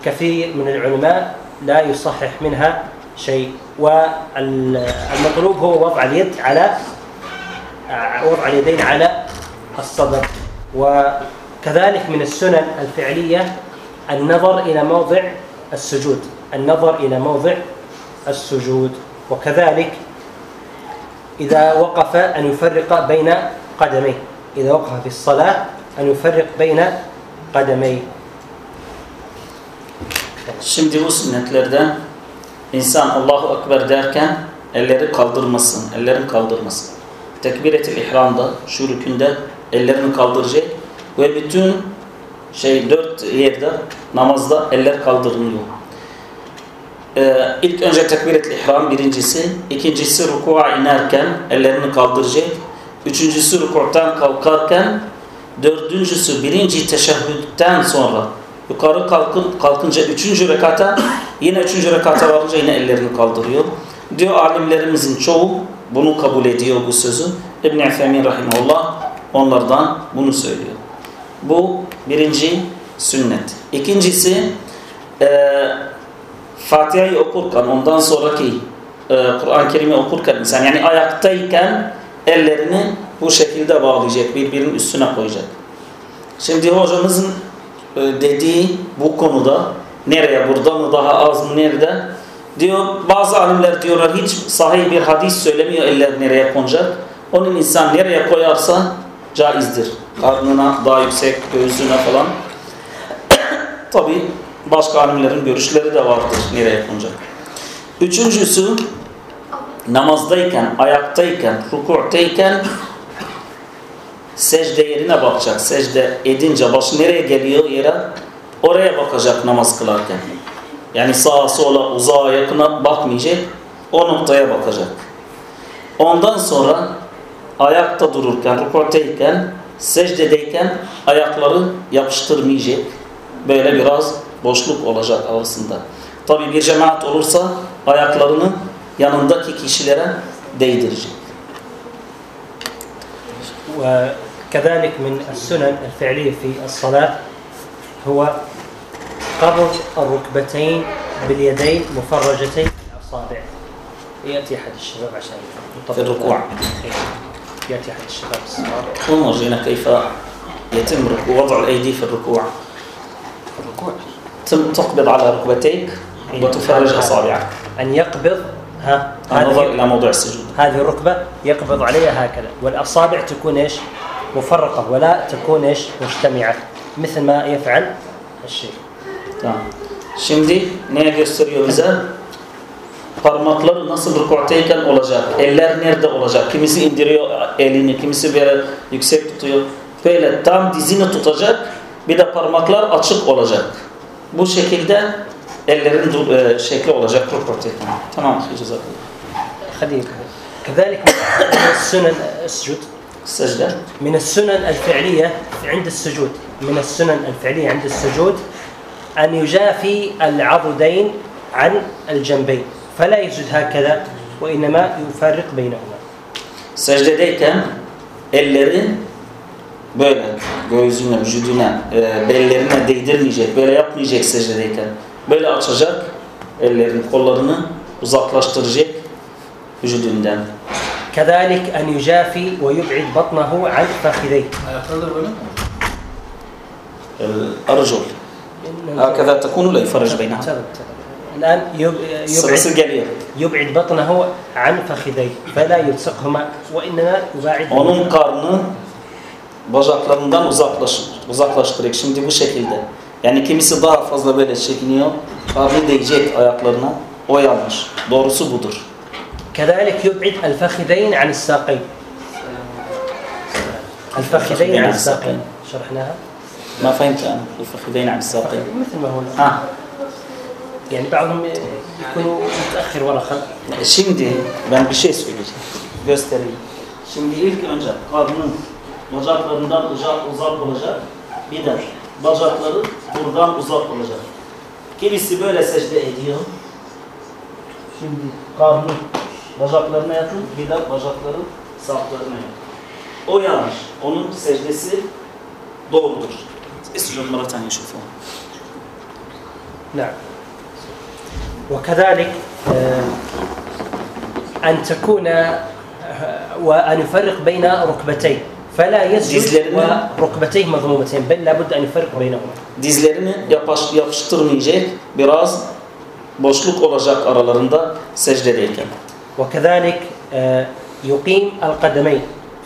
كثير من العلماء لا يصحح منها شيء والمطلوب هو وضع اليد على وضع اليدين على الصدر. وكذلك من السنن الفعلية النظر إلى موضع السجود النظر إلى موضع السجود. وكذلك إذا وقف أن يفرق بين قدميه إذا وقف في الصلاة أن يفرق بين قدميه Şimdi bu sünnetlerden insan Allahu Ekber derken elleri kaldırmasın, ellerini kaldırmasın. Tekbir-i ihramda, şu rükünde ellerini kaldıracak ve bütün şey dört yerde namazda eller kaldırılıyor. Ee, ilk önce tekbir-i ihram birincisi, ikincisi rukuğa inerken ellerini kaldıracak, üçüncüsü rukuktan kalkarken, dördüncüsü birinci teşehhüdden sonra yukarı kalkın, kalkınca üçüncü rekata yine üçüncü rekata varınca yine ellerini kaldırıyor. Diyor alimlerimizin çoğu bunu kabul ediyor bu sözü. İbn-i Efemin Rahimullah onlardan bunu söylüyor. Bu birinci sünnet. İkincisi e, Fatiha'yı okurken ondan sonraki e, Kur'an-ı Kerim'i okurken insan yani ayaktayken ellerini bu şekilde bağlayacak birbirinin üstüne koyacak. Şimdi hocamızın e, dediği bu konuda nereye burada mı daha az mı nerede? Diyor bazı alimler diyorlar hiç sahih bir hadis söylemiyor eller nereye konacak. Onun insan nereye koyarsa caizdir. Karnına daha yüksek göğsüne falan. Tabi başka alimlerin görüşleri de vardır nereye konacak. Üçüncüsü namazdayken ayaktayken ruku'tayken secde yerine bakacak. Secde edince başı nereye geliyor yere? Oraya bakacak namaz kılarken. Yani sağa sola uzağa yakına bakmayacak. O noktaya bakacak. Ondan sonra ayakta dururken, rükûteyken, secdedeyken ayakları yapıştırmayacak. Böyle biraz boşluk olacak arasında. Tabi bir cemaat olursa ayaklarını yanındaki kişilere değdirecek. وكذلك من السنن الفعلية في الصلاة هو قبض الركبتين باليدين مفرجتين الأصابع. يأتي أحد الشباب عشان في الركوع. يأتي أحد الشباب الصغار ونرجينا كيف يتم وضع الأيدي في الركوع. الركوع. تم تقبض على ركبتيك وتفرج أصابعك. أن يقبض ها النظر هذه إلى موضع السجود. هذه الركبة يقبض عليها هكذا. والأصابع تكون إيش؟ مفرقة ولا تكون إيش مجتمعة مثل ما يفعل الشيخ Tamam. Şimdi neye gösteriyor bize? Parmakları nasıl rükûteyken olacak? Eller nerede olacak? Kimisi indiriyor elini, kimisi böyle yüksek tutuyor. Böyle tam dizini tutacak. Bir de parmaklar açık olacak. Bu şekilde ellerin dur- e, şekli olacak rükûteyken. Tamam. Cezakallah. خليه كذلك من السنن السجود Secde. من السنن الفعلية عند السجود من السنن الفعلية عند السجود أن يجافي العضدين عن الجنبين فلا يسجد هكذا وإنما يفرق بينهما Secdedeyken elleri böyle göğsüne, vücuduna, e, bellerine değdirmeyecek, böyle yapmayacak secdedeyken. Böyle açacak ellerini, kollarını uzaklaştıracak vücudundan. كذلك أن يجافي ويبعد بطنه عن فخذيه Ayakları da böyle mi? الأرجل هكذا تكون لا يفرج بينها انتظر، انتظر. الآن يب- sırası يبعد geliyor. يبعد بطنه عن فخذيه فلا يلصقهما وإنما يباعد Onun karnı bacaklarından uzaklaş, uzaklaştırıyor. Şimdi bu şekilde. Yani kimisi daha fazla böyle çekiniyor. Karnı değecek ayaklarına. O yanlış. Doğrusu budur. كذلك يبعد الفخذين عن الساقين. الفخذين عن الساقين. شرحناها؟ ما فهمت أنا. الفخذين عن الساقين. طيب، مثل ما هو. آه. يعني بعضهم يكونوا متأخر ولا خل شندي. بان بشيء سؤال جوستري شندي ليك كمان جاب قارنون bacaklarından uzak uzak olacak. Bir de bacakları buradan uzak كيف Kimisi böyle secde ediyor. Şimdi karnı bacaklarına yakın, bir de bacakları saflarına yakın. O yanlış. Onun secdesi doğrudur. اسجد مرة ثانية شوفوها. نعم وكذلك آه، أن تكون آه، وأن يفرق بين ركبتيه فلا يسجد ديزلرنا. وركبتيه مضمومتين بل لابد أن يفرق بينهما Dizlerini yapaş, yapıştırmayacak, biraz boşluk olacak aralarında secdedeyken. وكذلك آه، يقيم القدمين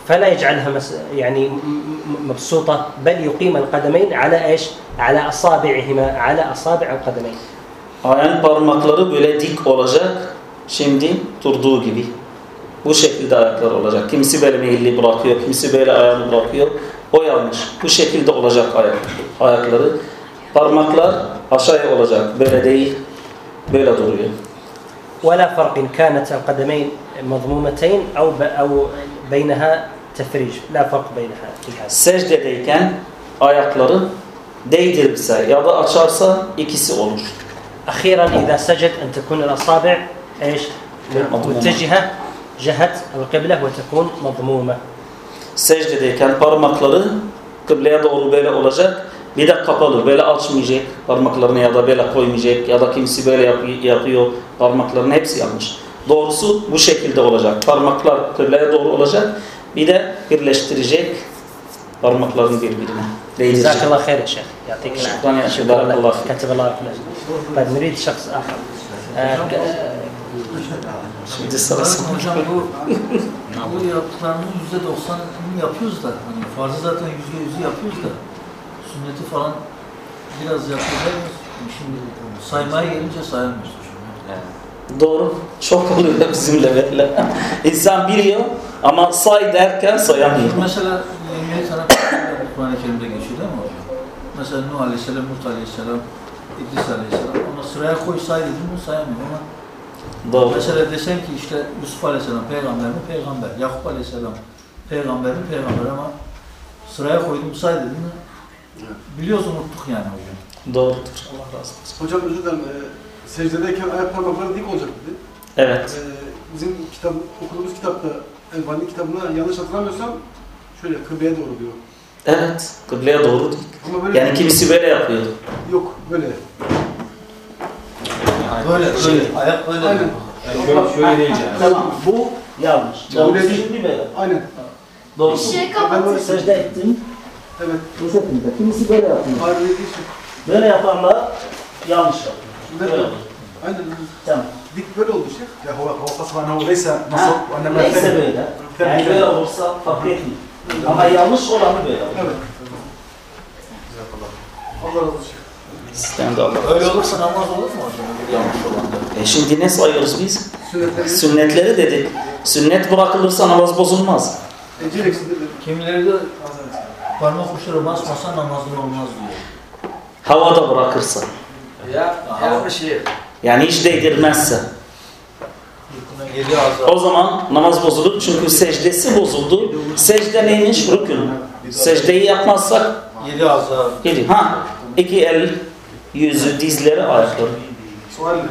فلا يجعلها مس يعني م- م- مبسوطة بل يقيم القدمين على إيش على أصابعهما على أصابع القدمين Ayağın parmakları böyle dik olacak. Şimdi durduğu gibi. Bu şekilde ayaklar olacak. Kimisi böyle meyilli bırakıyor, kimisi böyle ayağını bırakıyor. O yanlış. Bu şekilde olacak ayak, ayakları. Parmaklar aşağıya olacak. Böyle değil. Böyle duruyor. ولا فرق إن كانت القدمين مضمومتين أو أو بينها تفريج لا فرق بينها في هذا Secdedeyken ayakları değdirirse ya da açarsa ikisi olur. أخيرا إذا سجد أن تكون الأصابع إيش. متجهة جهة القبلة وتكون مضمومة Secdedeyken parmakları kıbleye doğru böyle olacak. Bile kapalı, böyle açmayacak parmaklarını ya da böyle koymayacak ya da kimisi böyle yap yapıyor parmaklarını hepsi yanlış. Doğrusu bu şekilde olacak. Parmaklar kıbleye doğru olacak. Bir de birleştirecek parmakların birbirine. Değdirecek. Jazakallah hayra şeyh. Yatik şükran ya şeyh. Barakallah. Katiballah. Tabi nurid şahs ahar. Ee, Şimdi sana sana. Hocam bu, bu yaptıklarının %90'ını yapıyoruz da. Hani farzı zaten %100'ü yapıyoruz da sünneti falan biraz yapacağız. Şimdi saymaya gelince sayamıyoruz hocam. Doğru. Çok oluyor bizimle böyle. İnsan biliyor ama say derken sayamıyor. Mesela 27 tane Kur'an-ı Kerim'de geçiyor değil mi hocam? Mesela Nuh Aleyhisselam, Lut Aleyhisselam, İdris Aleyhisselam. Ona sıraya koy say dedim mi sayamıyor ama Doğru. Mesela desen ki işte Yusuf Aleyhisselam peygamber mi? Peygamber. Yakup Aleyhisselam peygamber mi? Peygamber ama sıraya koydum say dedim mi? Biliyoruz unuttuk yani hocam. Doğrudur. Allah razı olsun. Hocam özür dilerim. E, secdedeyken ayak parmakları dik olacak dedi. Evet. E, bizim kitap, okuduğumuz kitapta Elbani kitabına yanlış hatırlamıyorsam şöyle kıbleye doğru diyor. Evet. Kıbleye doğru değil. Ama böyle Yani kimisi böyle yapıyor. yok böyle. Böyle böyle ayak böyle. Aynen. Şöyle, şöyle değil yani. Tamam. Bu yanlış. Ya Doğrusu öyle değil. şimdi böyle. Aynen. Bir Doğrusu. şey Ben kapatın. böyle Secde ettim. Evet. Bu şekilde. Kimisi böyle yapıyor. Harbi Böyle yapanlar yanlış yapıyor. Böyle yapıyor. Aynen. Tamam. Dik böyle oldu şey. Ya hava hava kasma ne olaysa nasıl annem Neyse böyle. Yani böyle olsa fark etmiyor. Ama yanlış olanı böyle. Evet. Allah razı olsun. Sistem de Allah. Öyle olursa namaz olur mu hocam? Yanlış. E şimdi ne sayıyoruz biz? Sünnetleri. Sünnetleri dedik. Sünnet bırakılırsa namaz bozulmaz. Eceleksiz dedi. Kimileri de parmak uçları basmasa namazın olmaz diyor. Havada bırakırsa. Ya, ya bir şey. Yani hiç değdirmezse. Yedi azar. O zaman namaz bozulur çünkü secdesi bozuldu. Secde neymiş? Rükün. Secdeyi yapmazsak Yedi azar. yedi. Ha, iki el, yüzü, dizleri, ayakları. Sual ne?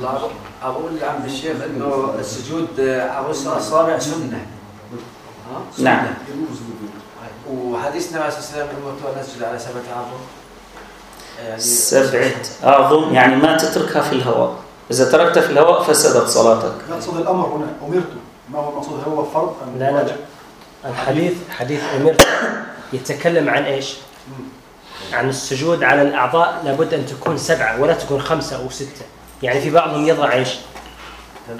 الله اقول لعم الشيخ انه السجود على رؤوس الاصابع سنه ها؟ سنة. نعم. وحديث النبي صلى الله عليه وسلم انه نسجد على سبعة أعظم. يعني سبعة أعظم؟ يعني ما تتركها في الهواء. إذا تركت في الهواء فسدت صلاتك. يقصد الأمر هنا. امرت ما هو المقصود هل هو فرض أم لا لا لا. الحديث حديث أمر يتكلم عن إيش؟ عن السجود على الأعضاء. لابد أن تكون سبعة ولا تكون خمسة أو ستة. يعني في بعضهم يضع إيش؟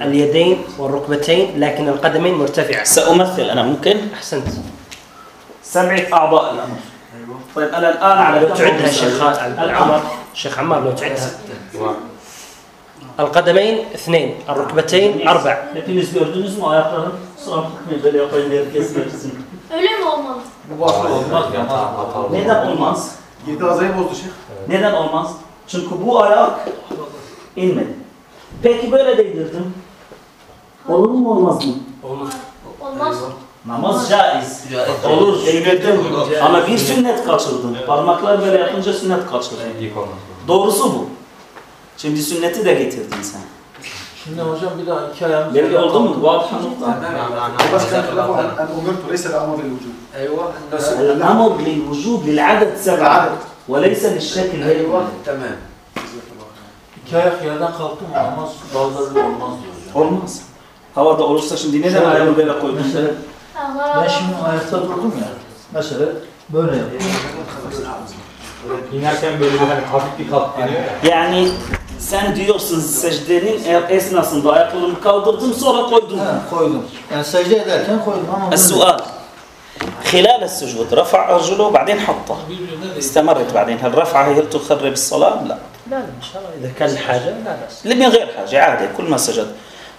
اليدين والركبتين لكن القدمين مرتفعة سأمثل أنا ممكن؟ أحسنت سبعة أعضاء الأمر طيب أنا الان على لو تعدها شيخ عمر شيخ عمار لو تعدها القدمين اثنين الركبتين أربع لكن اسمي اردن اسمه ايات صار ركبتين زي ايات Peki böyle değdirdim. Olur mu olmaz mı? Olur. Olmaz. Namaz caiz. Olur. Sünnetten Ama bir sünnet kaçırdın. Parmaklar böyle yapınca sünnet kaçırdın. Doğrusu bu. Şimdi sünneti de getirdin sen. Şimdi hocam bir daha iki ayağımızı... Belki oldu mu? Bu abi hanımdan. Başkan kılafu en umirtu leyse le amr lil vücud. Eyvah. El amr lil vücud lil adet seb'a. Ve leyse lil şekil. Eyvah. Tamam. İki ayak yerden kalktı mı namaz bazıları olmaz diyor hocam. Olmaz. Havada olursa şimdi neden ayağını böyle koydun? Mesela Allah ben şimdi ayakta durdum ya. Mesela böyle yapıyorum. İnerken böyle bir hani hafif bir kalk deniyor ya. Yani sen diyorsun secdenin esnasında ayaklarımı kaldırdım sonra koydum. Ha, koydum. Yani secde ederken koydum ama böyle. السؤال خلال السجود رفع أرجله بعدين حطه Birbirine değil. استمرت بعدين هل رفعها هل تخرب الصلاة؟ لا لا لا إن شاء الله إذا كان الحاجة لا بأس من غير حاجة عادي كل ما سجد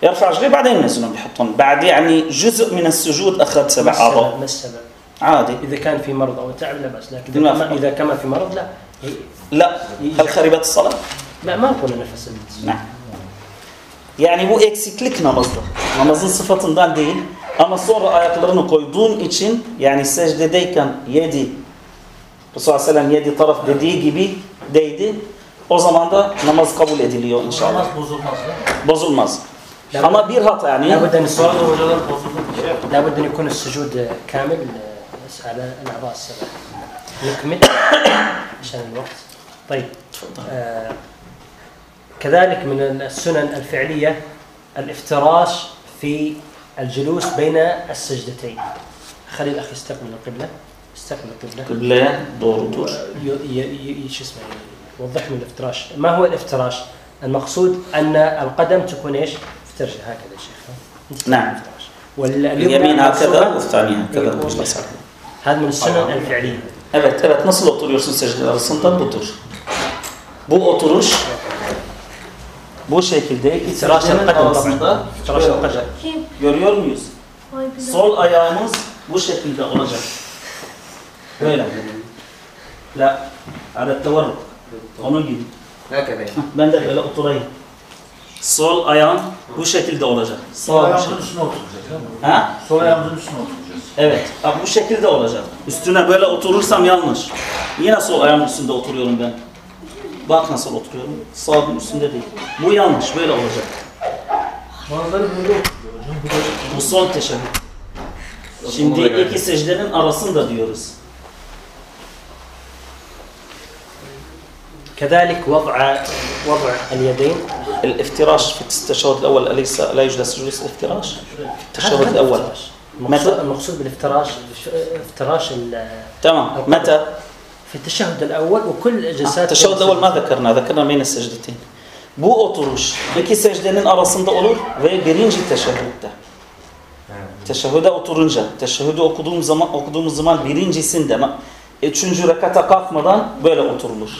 يرفع رجليه بعدين ينزلهم بيحطهم بعد يعني جزء من السجود أخذ سبع السبب؟ ما السبب؟ عادي إذا كان في مرض أو تعب لا بأس لكن في كما, إذا كما في مرض لا لا هل خربت الصلاة؟ لا ما نقول نفس النفس نعم. Yani bu eksiklik namazda. Namazın sıfatından değil. Ama sonra ayaklarını koyduğun için yani secdedeyken yedi Resulullah Aleyhisselam yedi taraf dediği gibi değdi. O zaman da namaz kabul ediliyor inşallah. Namaz bozulmaz? Bozulmaz. Ama bir hata yani. لابد أن. لابد أن يكون السجود كامل على الأعضاء السبع نكمل عشان الوقت طيب آه كذلك من السنن الفعلية الافتراش في الجلوس بين السجدتين خلي الأخ يستقبل القبلة يستقبل القبلة. ي- ي- ي- شو اسمه يوضح من الافتراش ما هو الافتراش المقصود أن القدم تكون إيش افترش هكذا يا شيخ نعم. واليمنى اليمين هكذا مقصودة- والثانية هكذا. إيه، مجلس. هذا من السنن الفعلية Evet evet nasıl oturuyorsun secde arasında budur. Bu oturuş bu şekilde iki افتراش secdenin القدم arasında طبعا افتراش القدم Kim? görüyor muyuz? Vay billahi. Sol ayağımız bu şekilde olacak. Böyle. La. Adet tevarruk. Onun gibi. Ben de böyle oturayım. Sol ayağın bu şekilde olacak. Sol ayağımızın üstüne oturacak. Ha? Sol ayağımızın üstüne oturacağız. Evet. Bak bu şekilde olacak. Üstüne böyle oturursam yanlış. Yine sol ayağımın üstünde oturuyorum ben. Bak nasıl oturuyorum. Sağımın üstünde değil. Bu yanlış. Böyle olacak. Bazıları böyle oturuyor hocam. Bu son teşebbüs. Şimdi iki secdenin arasında diyoruz. كذلك وضع وضع اليدين الافتراش في التشهد الأول اليس لا يجلس جلوس الافتراش؟ في التشهد الأول متى؟ المقصود بالافتراش افتراش ال- تمام متى؟ في التشهد الأول وكل جلسات التشهد الأول ما ذكرنا ذكرنا بين السجدتين Bu oturuş iki secdenin arasında olur ve birinci teşehhütte. Teşehhüde oturunca, teşehhüdü okuduğumuz zaman, okuduğumuz zaman birincisinde, üçüncü rekata kalkmadan böyle oturulur.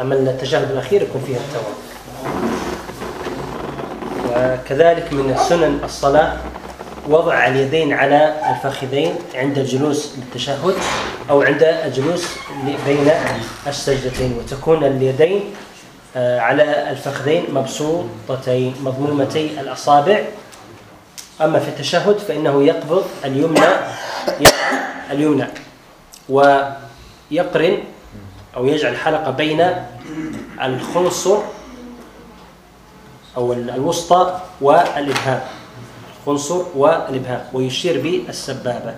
اما التشهد الاخير يكون فيها التوضؤ وكذلك من السنن الصلاة وضع اليدين على الفخذين عند الجلوس للتشهد أو عند الجلوس بين السجدتين وتكون اليدين آه، على الفخذين مبسوطتين مضمومتي الأصابع. أما في التشهد فإنه يقبض اليمنى اليمنى ويقرن أو يجعل حلقة بين الخنصر أو الوسطى والإبهام الخنصر والإبهام ويشير بالسبابة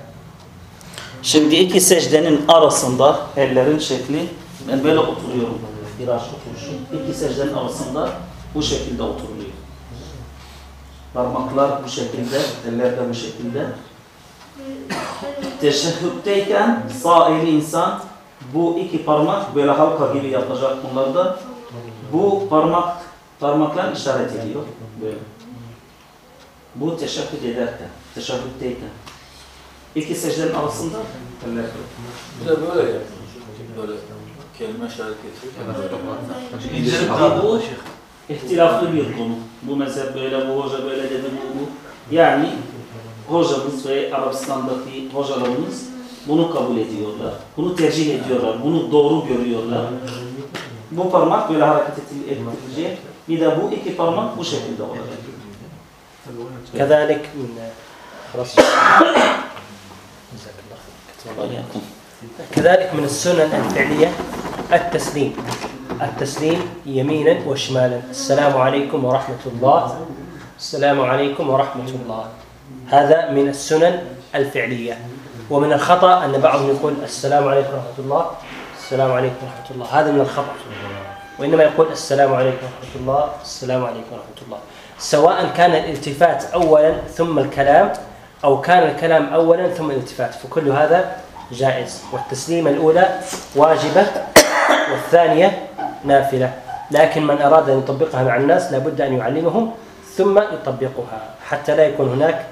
Şimdi iki secdenin arasında ellerin şekli ben böyle oturuyorum. Biraz oturuşum. İki secdenin arasında bu şekilde oturuluyor. Parmaklar bu şekilde, eller de bu şekilde. Teşehhütteyken sağ eli insan bu iki parmak böyle halka gibi yapacak bunlarda. Bu parmak parmaklar işaret ediyor. Böyle. Bu teşehhüd ederken, teşehhütteyken. İki secdenin arasında eller böyle. Bir de böyle yapıyoruz. Böyle kelime işaret getiriyor. Bu ihtilaflı bir konu. Bu mezhep böyle, bu hoca böyle dedi, bu bu. Yani hocamız ve Arabistan'daki hocalarımız bunu kabul ediyorlar. Bunu tercih ediyorlar. Bunu doğru görüyorlar. Bu parmak böyle hareket etti- ettirilecek. Bir de bu iki parmak bu şekilde olacak. عليك. كذلك من السنن الفعلية التسليم التسليم يمينا وشمالا السلام عليكم ورحمة الله السلام عليكم ورحمة الله هذا من السنن الفعلية ومن الخطأ أن بعضهم يقول السلام عليكم ورحمة الله. السلام عليكم ورحمة الله. هذا من الخطأ. وإنما يقول السلام عليكم ورحمة الله. السلام عليكم ورحمة الله. سواء كان الالتفات أولا ثم الكلام أو كان الكلام أولا ثم الالتفات. فكل هذا جائز. والتسليمة الأولى واجبة والثانية نافلة. لكن من أراد أن يطبقها مع الناس لابد أن يعلمهم ثم يطبقها. حتى لا يكون هناك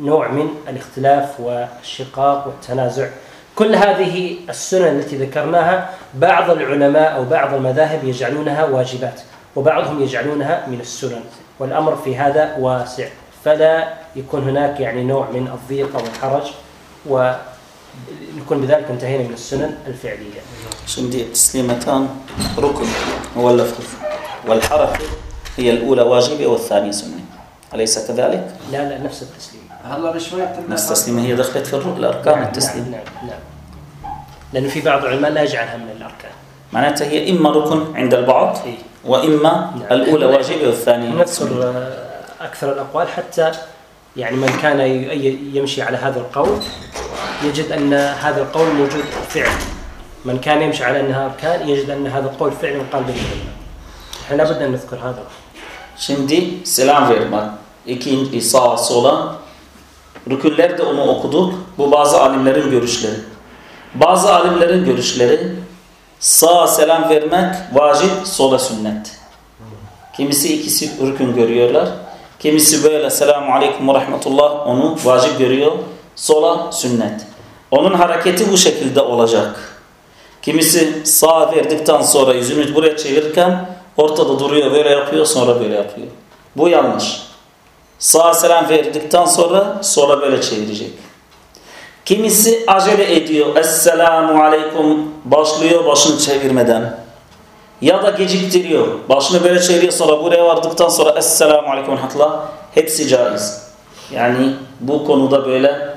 نوع من الاختلاف والشقاق والتنازع. كل هذه السنن التي ذكرناها بعض العلماء أو بعض المذاهب يجعلونها واجبات وبعضهم يجعلونها من السنن والأمر في هذا واسع. فلا يكون هناك يعني نوع من الضيق أو الحرج ونكون بذلك انتهينا من السنن الفعلية. Şimdi teslimetan rukun هو اللفظ والحركة هي الأولى واجبة والثانية سنة أليس كذلك؟ لا لا نفس التسليم. هلا بشوي التسليمة هي دخلت في الركن الأركان التسليم. نعم نعم. لأنه في بعض العلماء لا يجعلها من الأركان. معناتها هي إما ركن عند البعض إيه. وإما نعم. الأولى واجبة والثانية نذكر أكثر الأقوال حتى يعني من كان يمشي على هذا القول يجد أن هذا القول موجود فعلا من كان يمشي على أنها أركان يجد أن هذا القول فعلا قال به. العلماء إحنا لابد أن نذكر هذا. Şimdi selam vermek. İkinci sağa sola. Rükünler de onu okuduk. Bu bazı alimlerin görüşleri. Bazı alimlerin görüşleri sağa selam vermek vacip, sola sünnet. Kimisi ikisi rükün görüyorlar. Kimisi böyle selamu aleyküm ve rahmetullah onu vacip görüyor. Sola sünnet. Onun hareketi bu şekilde olacak. Kimisi sağa verdikten sonra yüzünü buraya çevirirken ortada duruyor böyle yapıyor sonra böyle yapıyor. Bu yanlış. Sağa selam verdikten sonra sola böyle çevirecek. Kimisi acele ediyor. Esselamu aleyküm başlıyor başını çevirmeden. Ya da geciktiriyor. Başını böyle çeviriyor sonra buraya vardıktan sonra Esselamu aleyküm rahmetullah. Hepsi caiz. Yani bu konuda böyle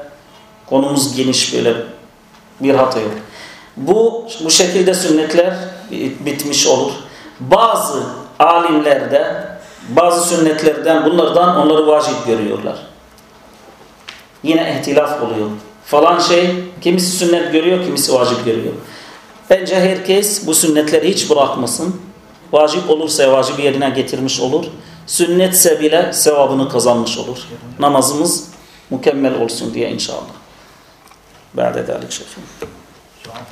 konumuz geniş böyle bir hata yok. Bu bu şekilde sünnetler bitmiş olur. Bazı alimler de bazı sünnetlerden bunlardan onları vacip görüyorlar. Yine ihtilaf oluyor. Falan şey kimisi sünnet görüyor, kimisi vacip görüyor. Bence herkes bu sünnetleri hiç bırakmasın. Vacip olursa vacibi yerine getirmiş olur. Sünnetse bile sevabını kazanmış olur. Namazımız mükemmel olsun diye inşallah. بعد ذلك شيخنا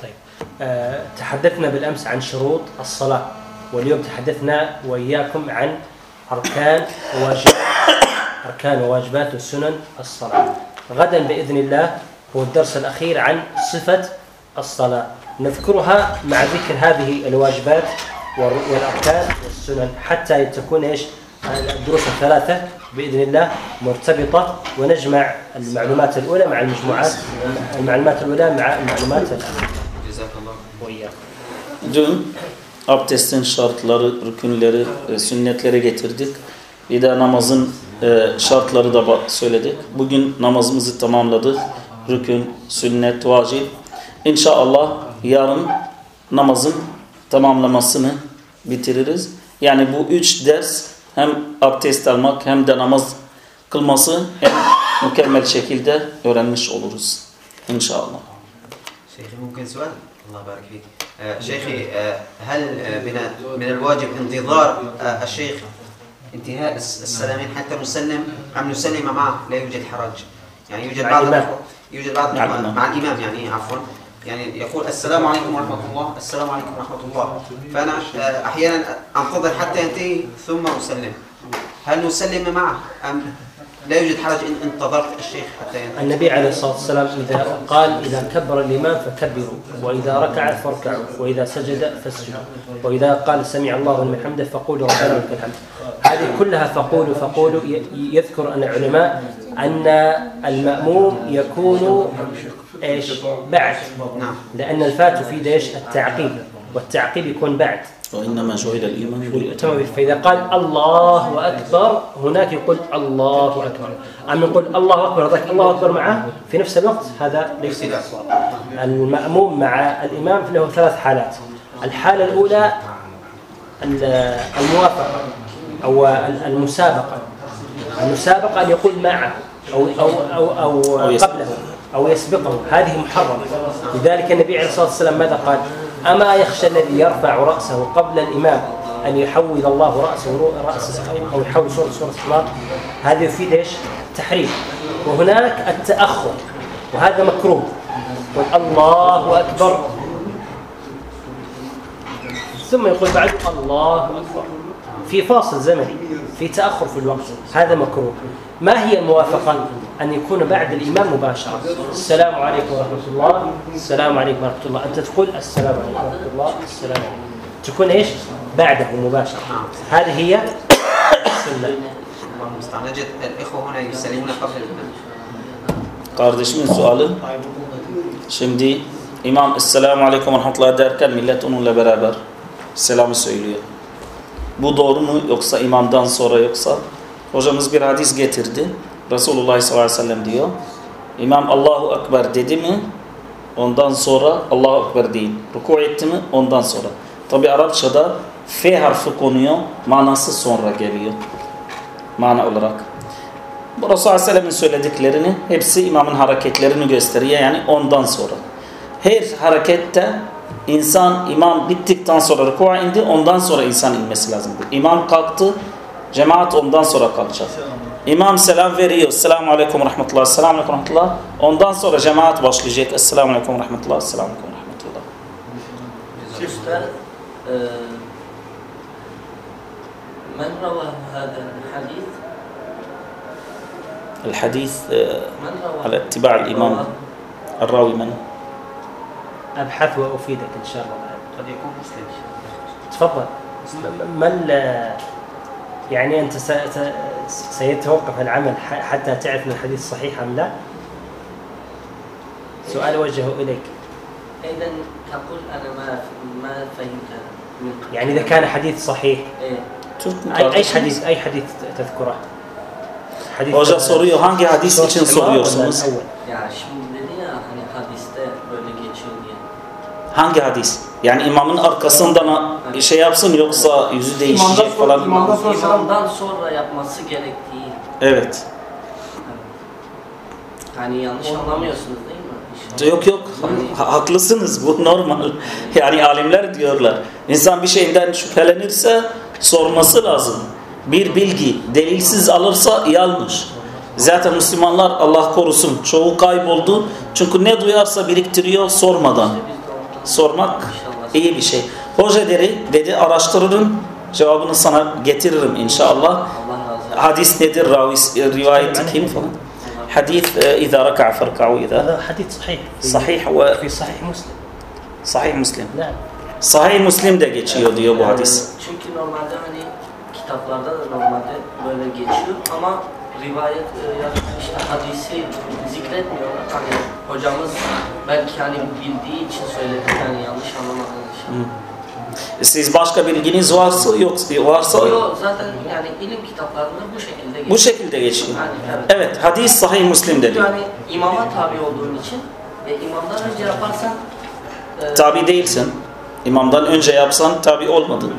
طيب آه، تحدثنا بالأمس عن شروط الصلاة واليوم تحدثنا وإياكم عن أركان وواجبات. أركان وواجبات وسنن الصلاة. غدا بإذن الله هو الدرس الأخير عن صفة الصلاة. نذكرها مع ذكر هذه الواجبات والأركان والسنن حتى تكون إيش؟ الدروس الثلاثة بإذن الله مرتبطة ونجمع المعلومات الأولى مع المجموعات المعلومات الأولى مع المعلومات الأخيرة جزاك الله وإياكم. abdestin şartları, rükünleri, e, sünnetleri getirdik. Bir de namazın e, şartları da söyledik. Bugün namazımızı tamamladık. Rükün, sünnet, vacip. İnşallah yarın namazın tamamlamasını bitiririz. Yani bu üç ders hem abdest almak hem de namaz kılması en mükemmel şekilde öğrenmiş oluruz. İnşallah. Şeyh mümkün Allah barik شيخي آه، هل آه، من من الواجب انتظار آه، الشيخ انتهاء الس- السلامين حتى نسلم أم نسلم معه لا يوجد حرج يعني يوجد بعض. يوجد بعض مع. مع الإمام يعني عفوا يعني يقول السلام عليكم ورحمة الله السلام عليكم ورحمة الله فأنا آه، أحيانا أنتظر حتى ينتهي ثم أسلم هل نسلم معه أم لا يوجد حرج إن انتظرت الشيخ حتى ينتهي. النبي عليه الصلاة والسلام إذا قال إذا كبر الإمام فكبروا وإذا ركع فاركعوا وإذا سجد فاسجدوا وإذا قال سمع الله لمن حمده فقولوا ربنا ولك الحمد. هذه كلها فقولوا فقولوا يذكر أن العلماء أن المأموم يكون إيش؟ بعد. نعم. لأن الفات تفيد إيش؟ التعقيب والتعقيب يكون بعد. وإنما جعل الإمام ليؤتم تمام فإذا قال الله أكبر هناك يقول الله أكبر. أما يقول الله أكبر ذاك الله أكبر معه في نفس الوقت هذا ليس بأصوات المأموم مع الإمام له ثلاث حالات. الحالة الأولى ال- الموافقة أو المسابقة. المسابقة أن يقول معه أو أو أو أو. قبله. أو يسبقه هذه محرمة. لذلك النبي عليه الصلاة والسلام ماذا قال؟ أما يخشى الذي يرفع رأسه قبل الإمام أن يحول الله رأسه رأس أو يحول صورة صورة الصلاة هذا يفيد إيش؟ التحريم وهناك التأخر. وهذا مكروه. الله أكبر. ثم يقول بعد الله أكبر. في فاصل زمني. في تأخر في الوقت. هذا مكروه. ما هي الموافقة أن يكون بعد الإمام مباشرة؟ السلام عليكم ورحمة الله. السلام عليكم ورحمة الله. أنت تقول السلام عليكم ورحمة الله. السلام عليكم. تكون إيش؟ بعده مباشرة. هذه هي السنة. الله المستعان نجد الإخوة هنا يسلمون قبل الإمام. Kardeşimin sualı. Şimdi İmam Esselamu Aleyküm Rahmetullah derken millet onunla beraber selamı söylüyor. Bu doğru mu yoksa imamdan sonra yoksa? Hocamız bir hadis getirdi. Resulullah sallallahu aleyhi ve sellem diyor. İmam Allahu Ekber dedi mi ondan sonra Allahu Ekber değil. Ruku etti mi ondan sonra. Tabi Arapçada F harfi konuyor manası sonra geliyor. Mana olarak. Bu Resulullah Aleyhisselam'ın söylediklerini hepsi imamın hareketlerini gösteriyor yani ondan sonra. Her harekette insan imam bittikten sonra rükûa indi ondan sonra insan inmesi lazımdır. İmam kalktı cemaat ondan sonra kalkacak. İmam selam veriyor. Selamun aleyküm rahmetullah. Selamun aleyküm rahmetullah. Ondan sonra cemaat başlayacak. Esselamu aleyküm rahmetullah. Selamun aleyküm rahmetullah. أستاذ آه، من روى هذا الحديث؟ الحديث آه، من روى؟ على اتباع الإمام الراوي من أبحث وأفيدك إن شاء الله قد يكون مسلم تفضل ال- يعني أنت سيتوقف العمل حتى تعرف من الحديث صحيح أم لا؟ سؤال أوجهه إليك. إذا تقول أنا ما ما فهمت يعني إذا كان حديث صحيح إيه؟ أي حديث أي حديث تذكره؟ حديث وجه صوري آه، هانجي حديث يشين صوري يعني شو Hangi hadis? Yani imamın arkasında mı şey yapsın yoksa yüzü değişsin? Falan. İmamdan sonra. İmamdan sonra yapması gerektiği. Evet. Hani yanlış anlamıyorsunuz değil mi? İnşallah. Yok yok ha- haklısınız bu normal. Yani alimler diyorlar. İnsan bir şeyden şüphelenirse sorması lazım. Bir bilgi delilsiz alırsa yanlış. Zaten Müslümanlar Allah korusun çoğu kayboldu. Çünkü ne duyarsa biriktiriyor sormadan. Sormak iyi bir şey. Hoca dedi, dedi araştırırım cevabını sana getiririm inşallah. Allah razı olsun. Hadis nedir, ravis, rivayeti kim falan. Hadis اذا ركع فاركعوا اذا هذا حديث صحيح في صحيح و في صحيح مسلم Sahih Müslim. نعم Sahih Müslim de geçiyor diyor bu Yani hadis. Çünkü normalde hani kitaplarda da normalde böyle geçiyor ama rivayet e, ya işte hadisi zikretmiyorlar. Hani hocamız belki hani bildiği için söyledi yani yanlış anlamadığınız için. Siz başka bilginiz varsa yok varsa Yok zaten yani ilim kitaplarında bu şekilde geçiyor. bu şekilde geçiyor. Yani evet. Evet, hadis Sahih Müslim'de Çünkü diyor. hani imama tabi olduğun için ve imamdan önce yaparsan e, Tabi değilsin. İmamdan önce yapsan tabi olmadın.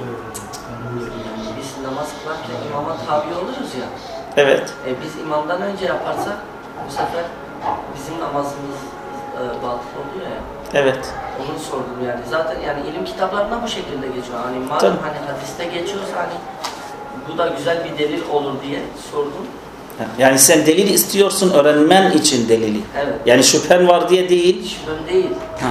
biz namaz kılarken imama tabi oluruz ya. Evet. E, biz imamdan önce yaparsak bu sefer bizim namazımız e, batıl oluyor ya. Evet. Onu sordum yani. Zaten yani ilim kitaplarında bu şekilde geçiyor. Hani malum Tabii. hani hadiste geçiyorsa hani bu da güzel bir delil olur diye sordum. Yani sen delil istiyorsun öğrenmen için delili. Evet. Yani şüphen var diye değil. Şüphem değil. Ha.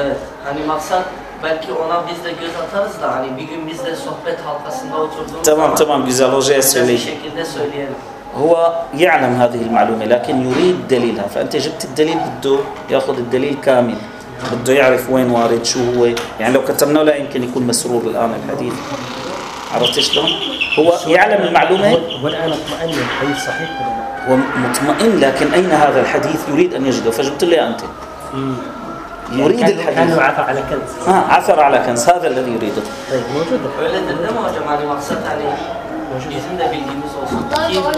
Evet. Hani maksat belki ona biz de göz atarız da hani bir gün biz de sohbet halkasında oturduğumuz Tamam zaman tamam güzel hocaya güzel bir söyleyin. şekilde söyleyelim. هو يعلم هذه المعلومة لكن يريد دليلها فأنت جبت الدليل بده ياخذ الدليل كامل بده يعرف وين وارد شو هو. يعني لو كتبنا لا يمكن يكون مسرور الآن الحديث. عرفت شلون؟ هو يعلم المعلومة؟ هو الآن اطمئن الحديث صحيح ولا لا؟ هو مطمئن لكن أين هذا الحديث يريد أن يجده؟ فجبت لي أنت. يريد الحديث. كانه عثر على كنز. آه عثر على كنز. هذا الذي يريده. طيب موجود. Öyledir değil mi hocam? Hani maksat hani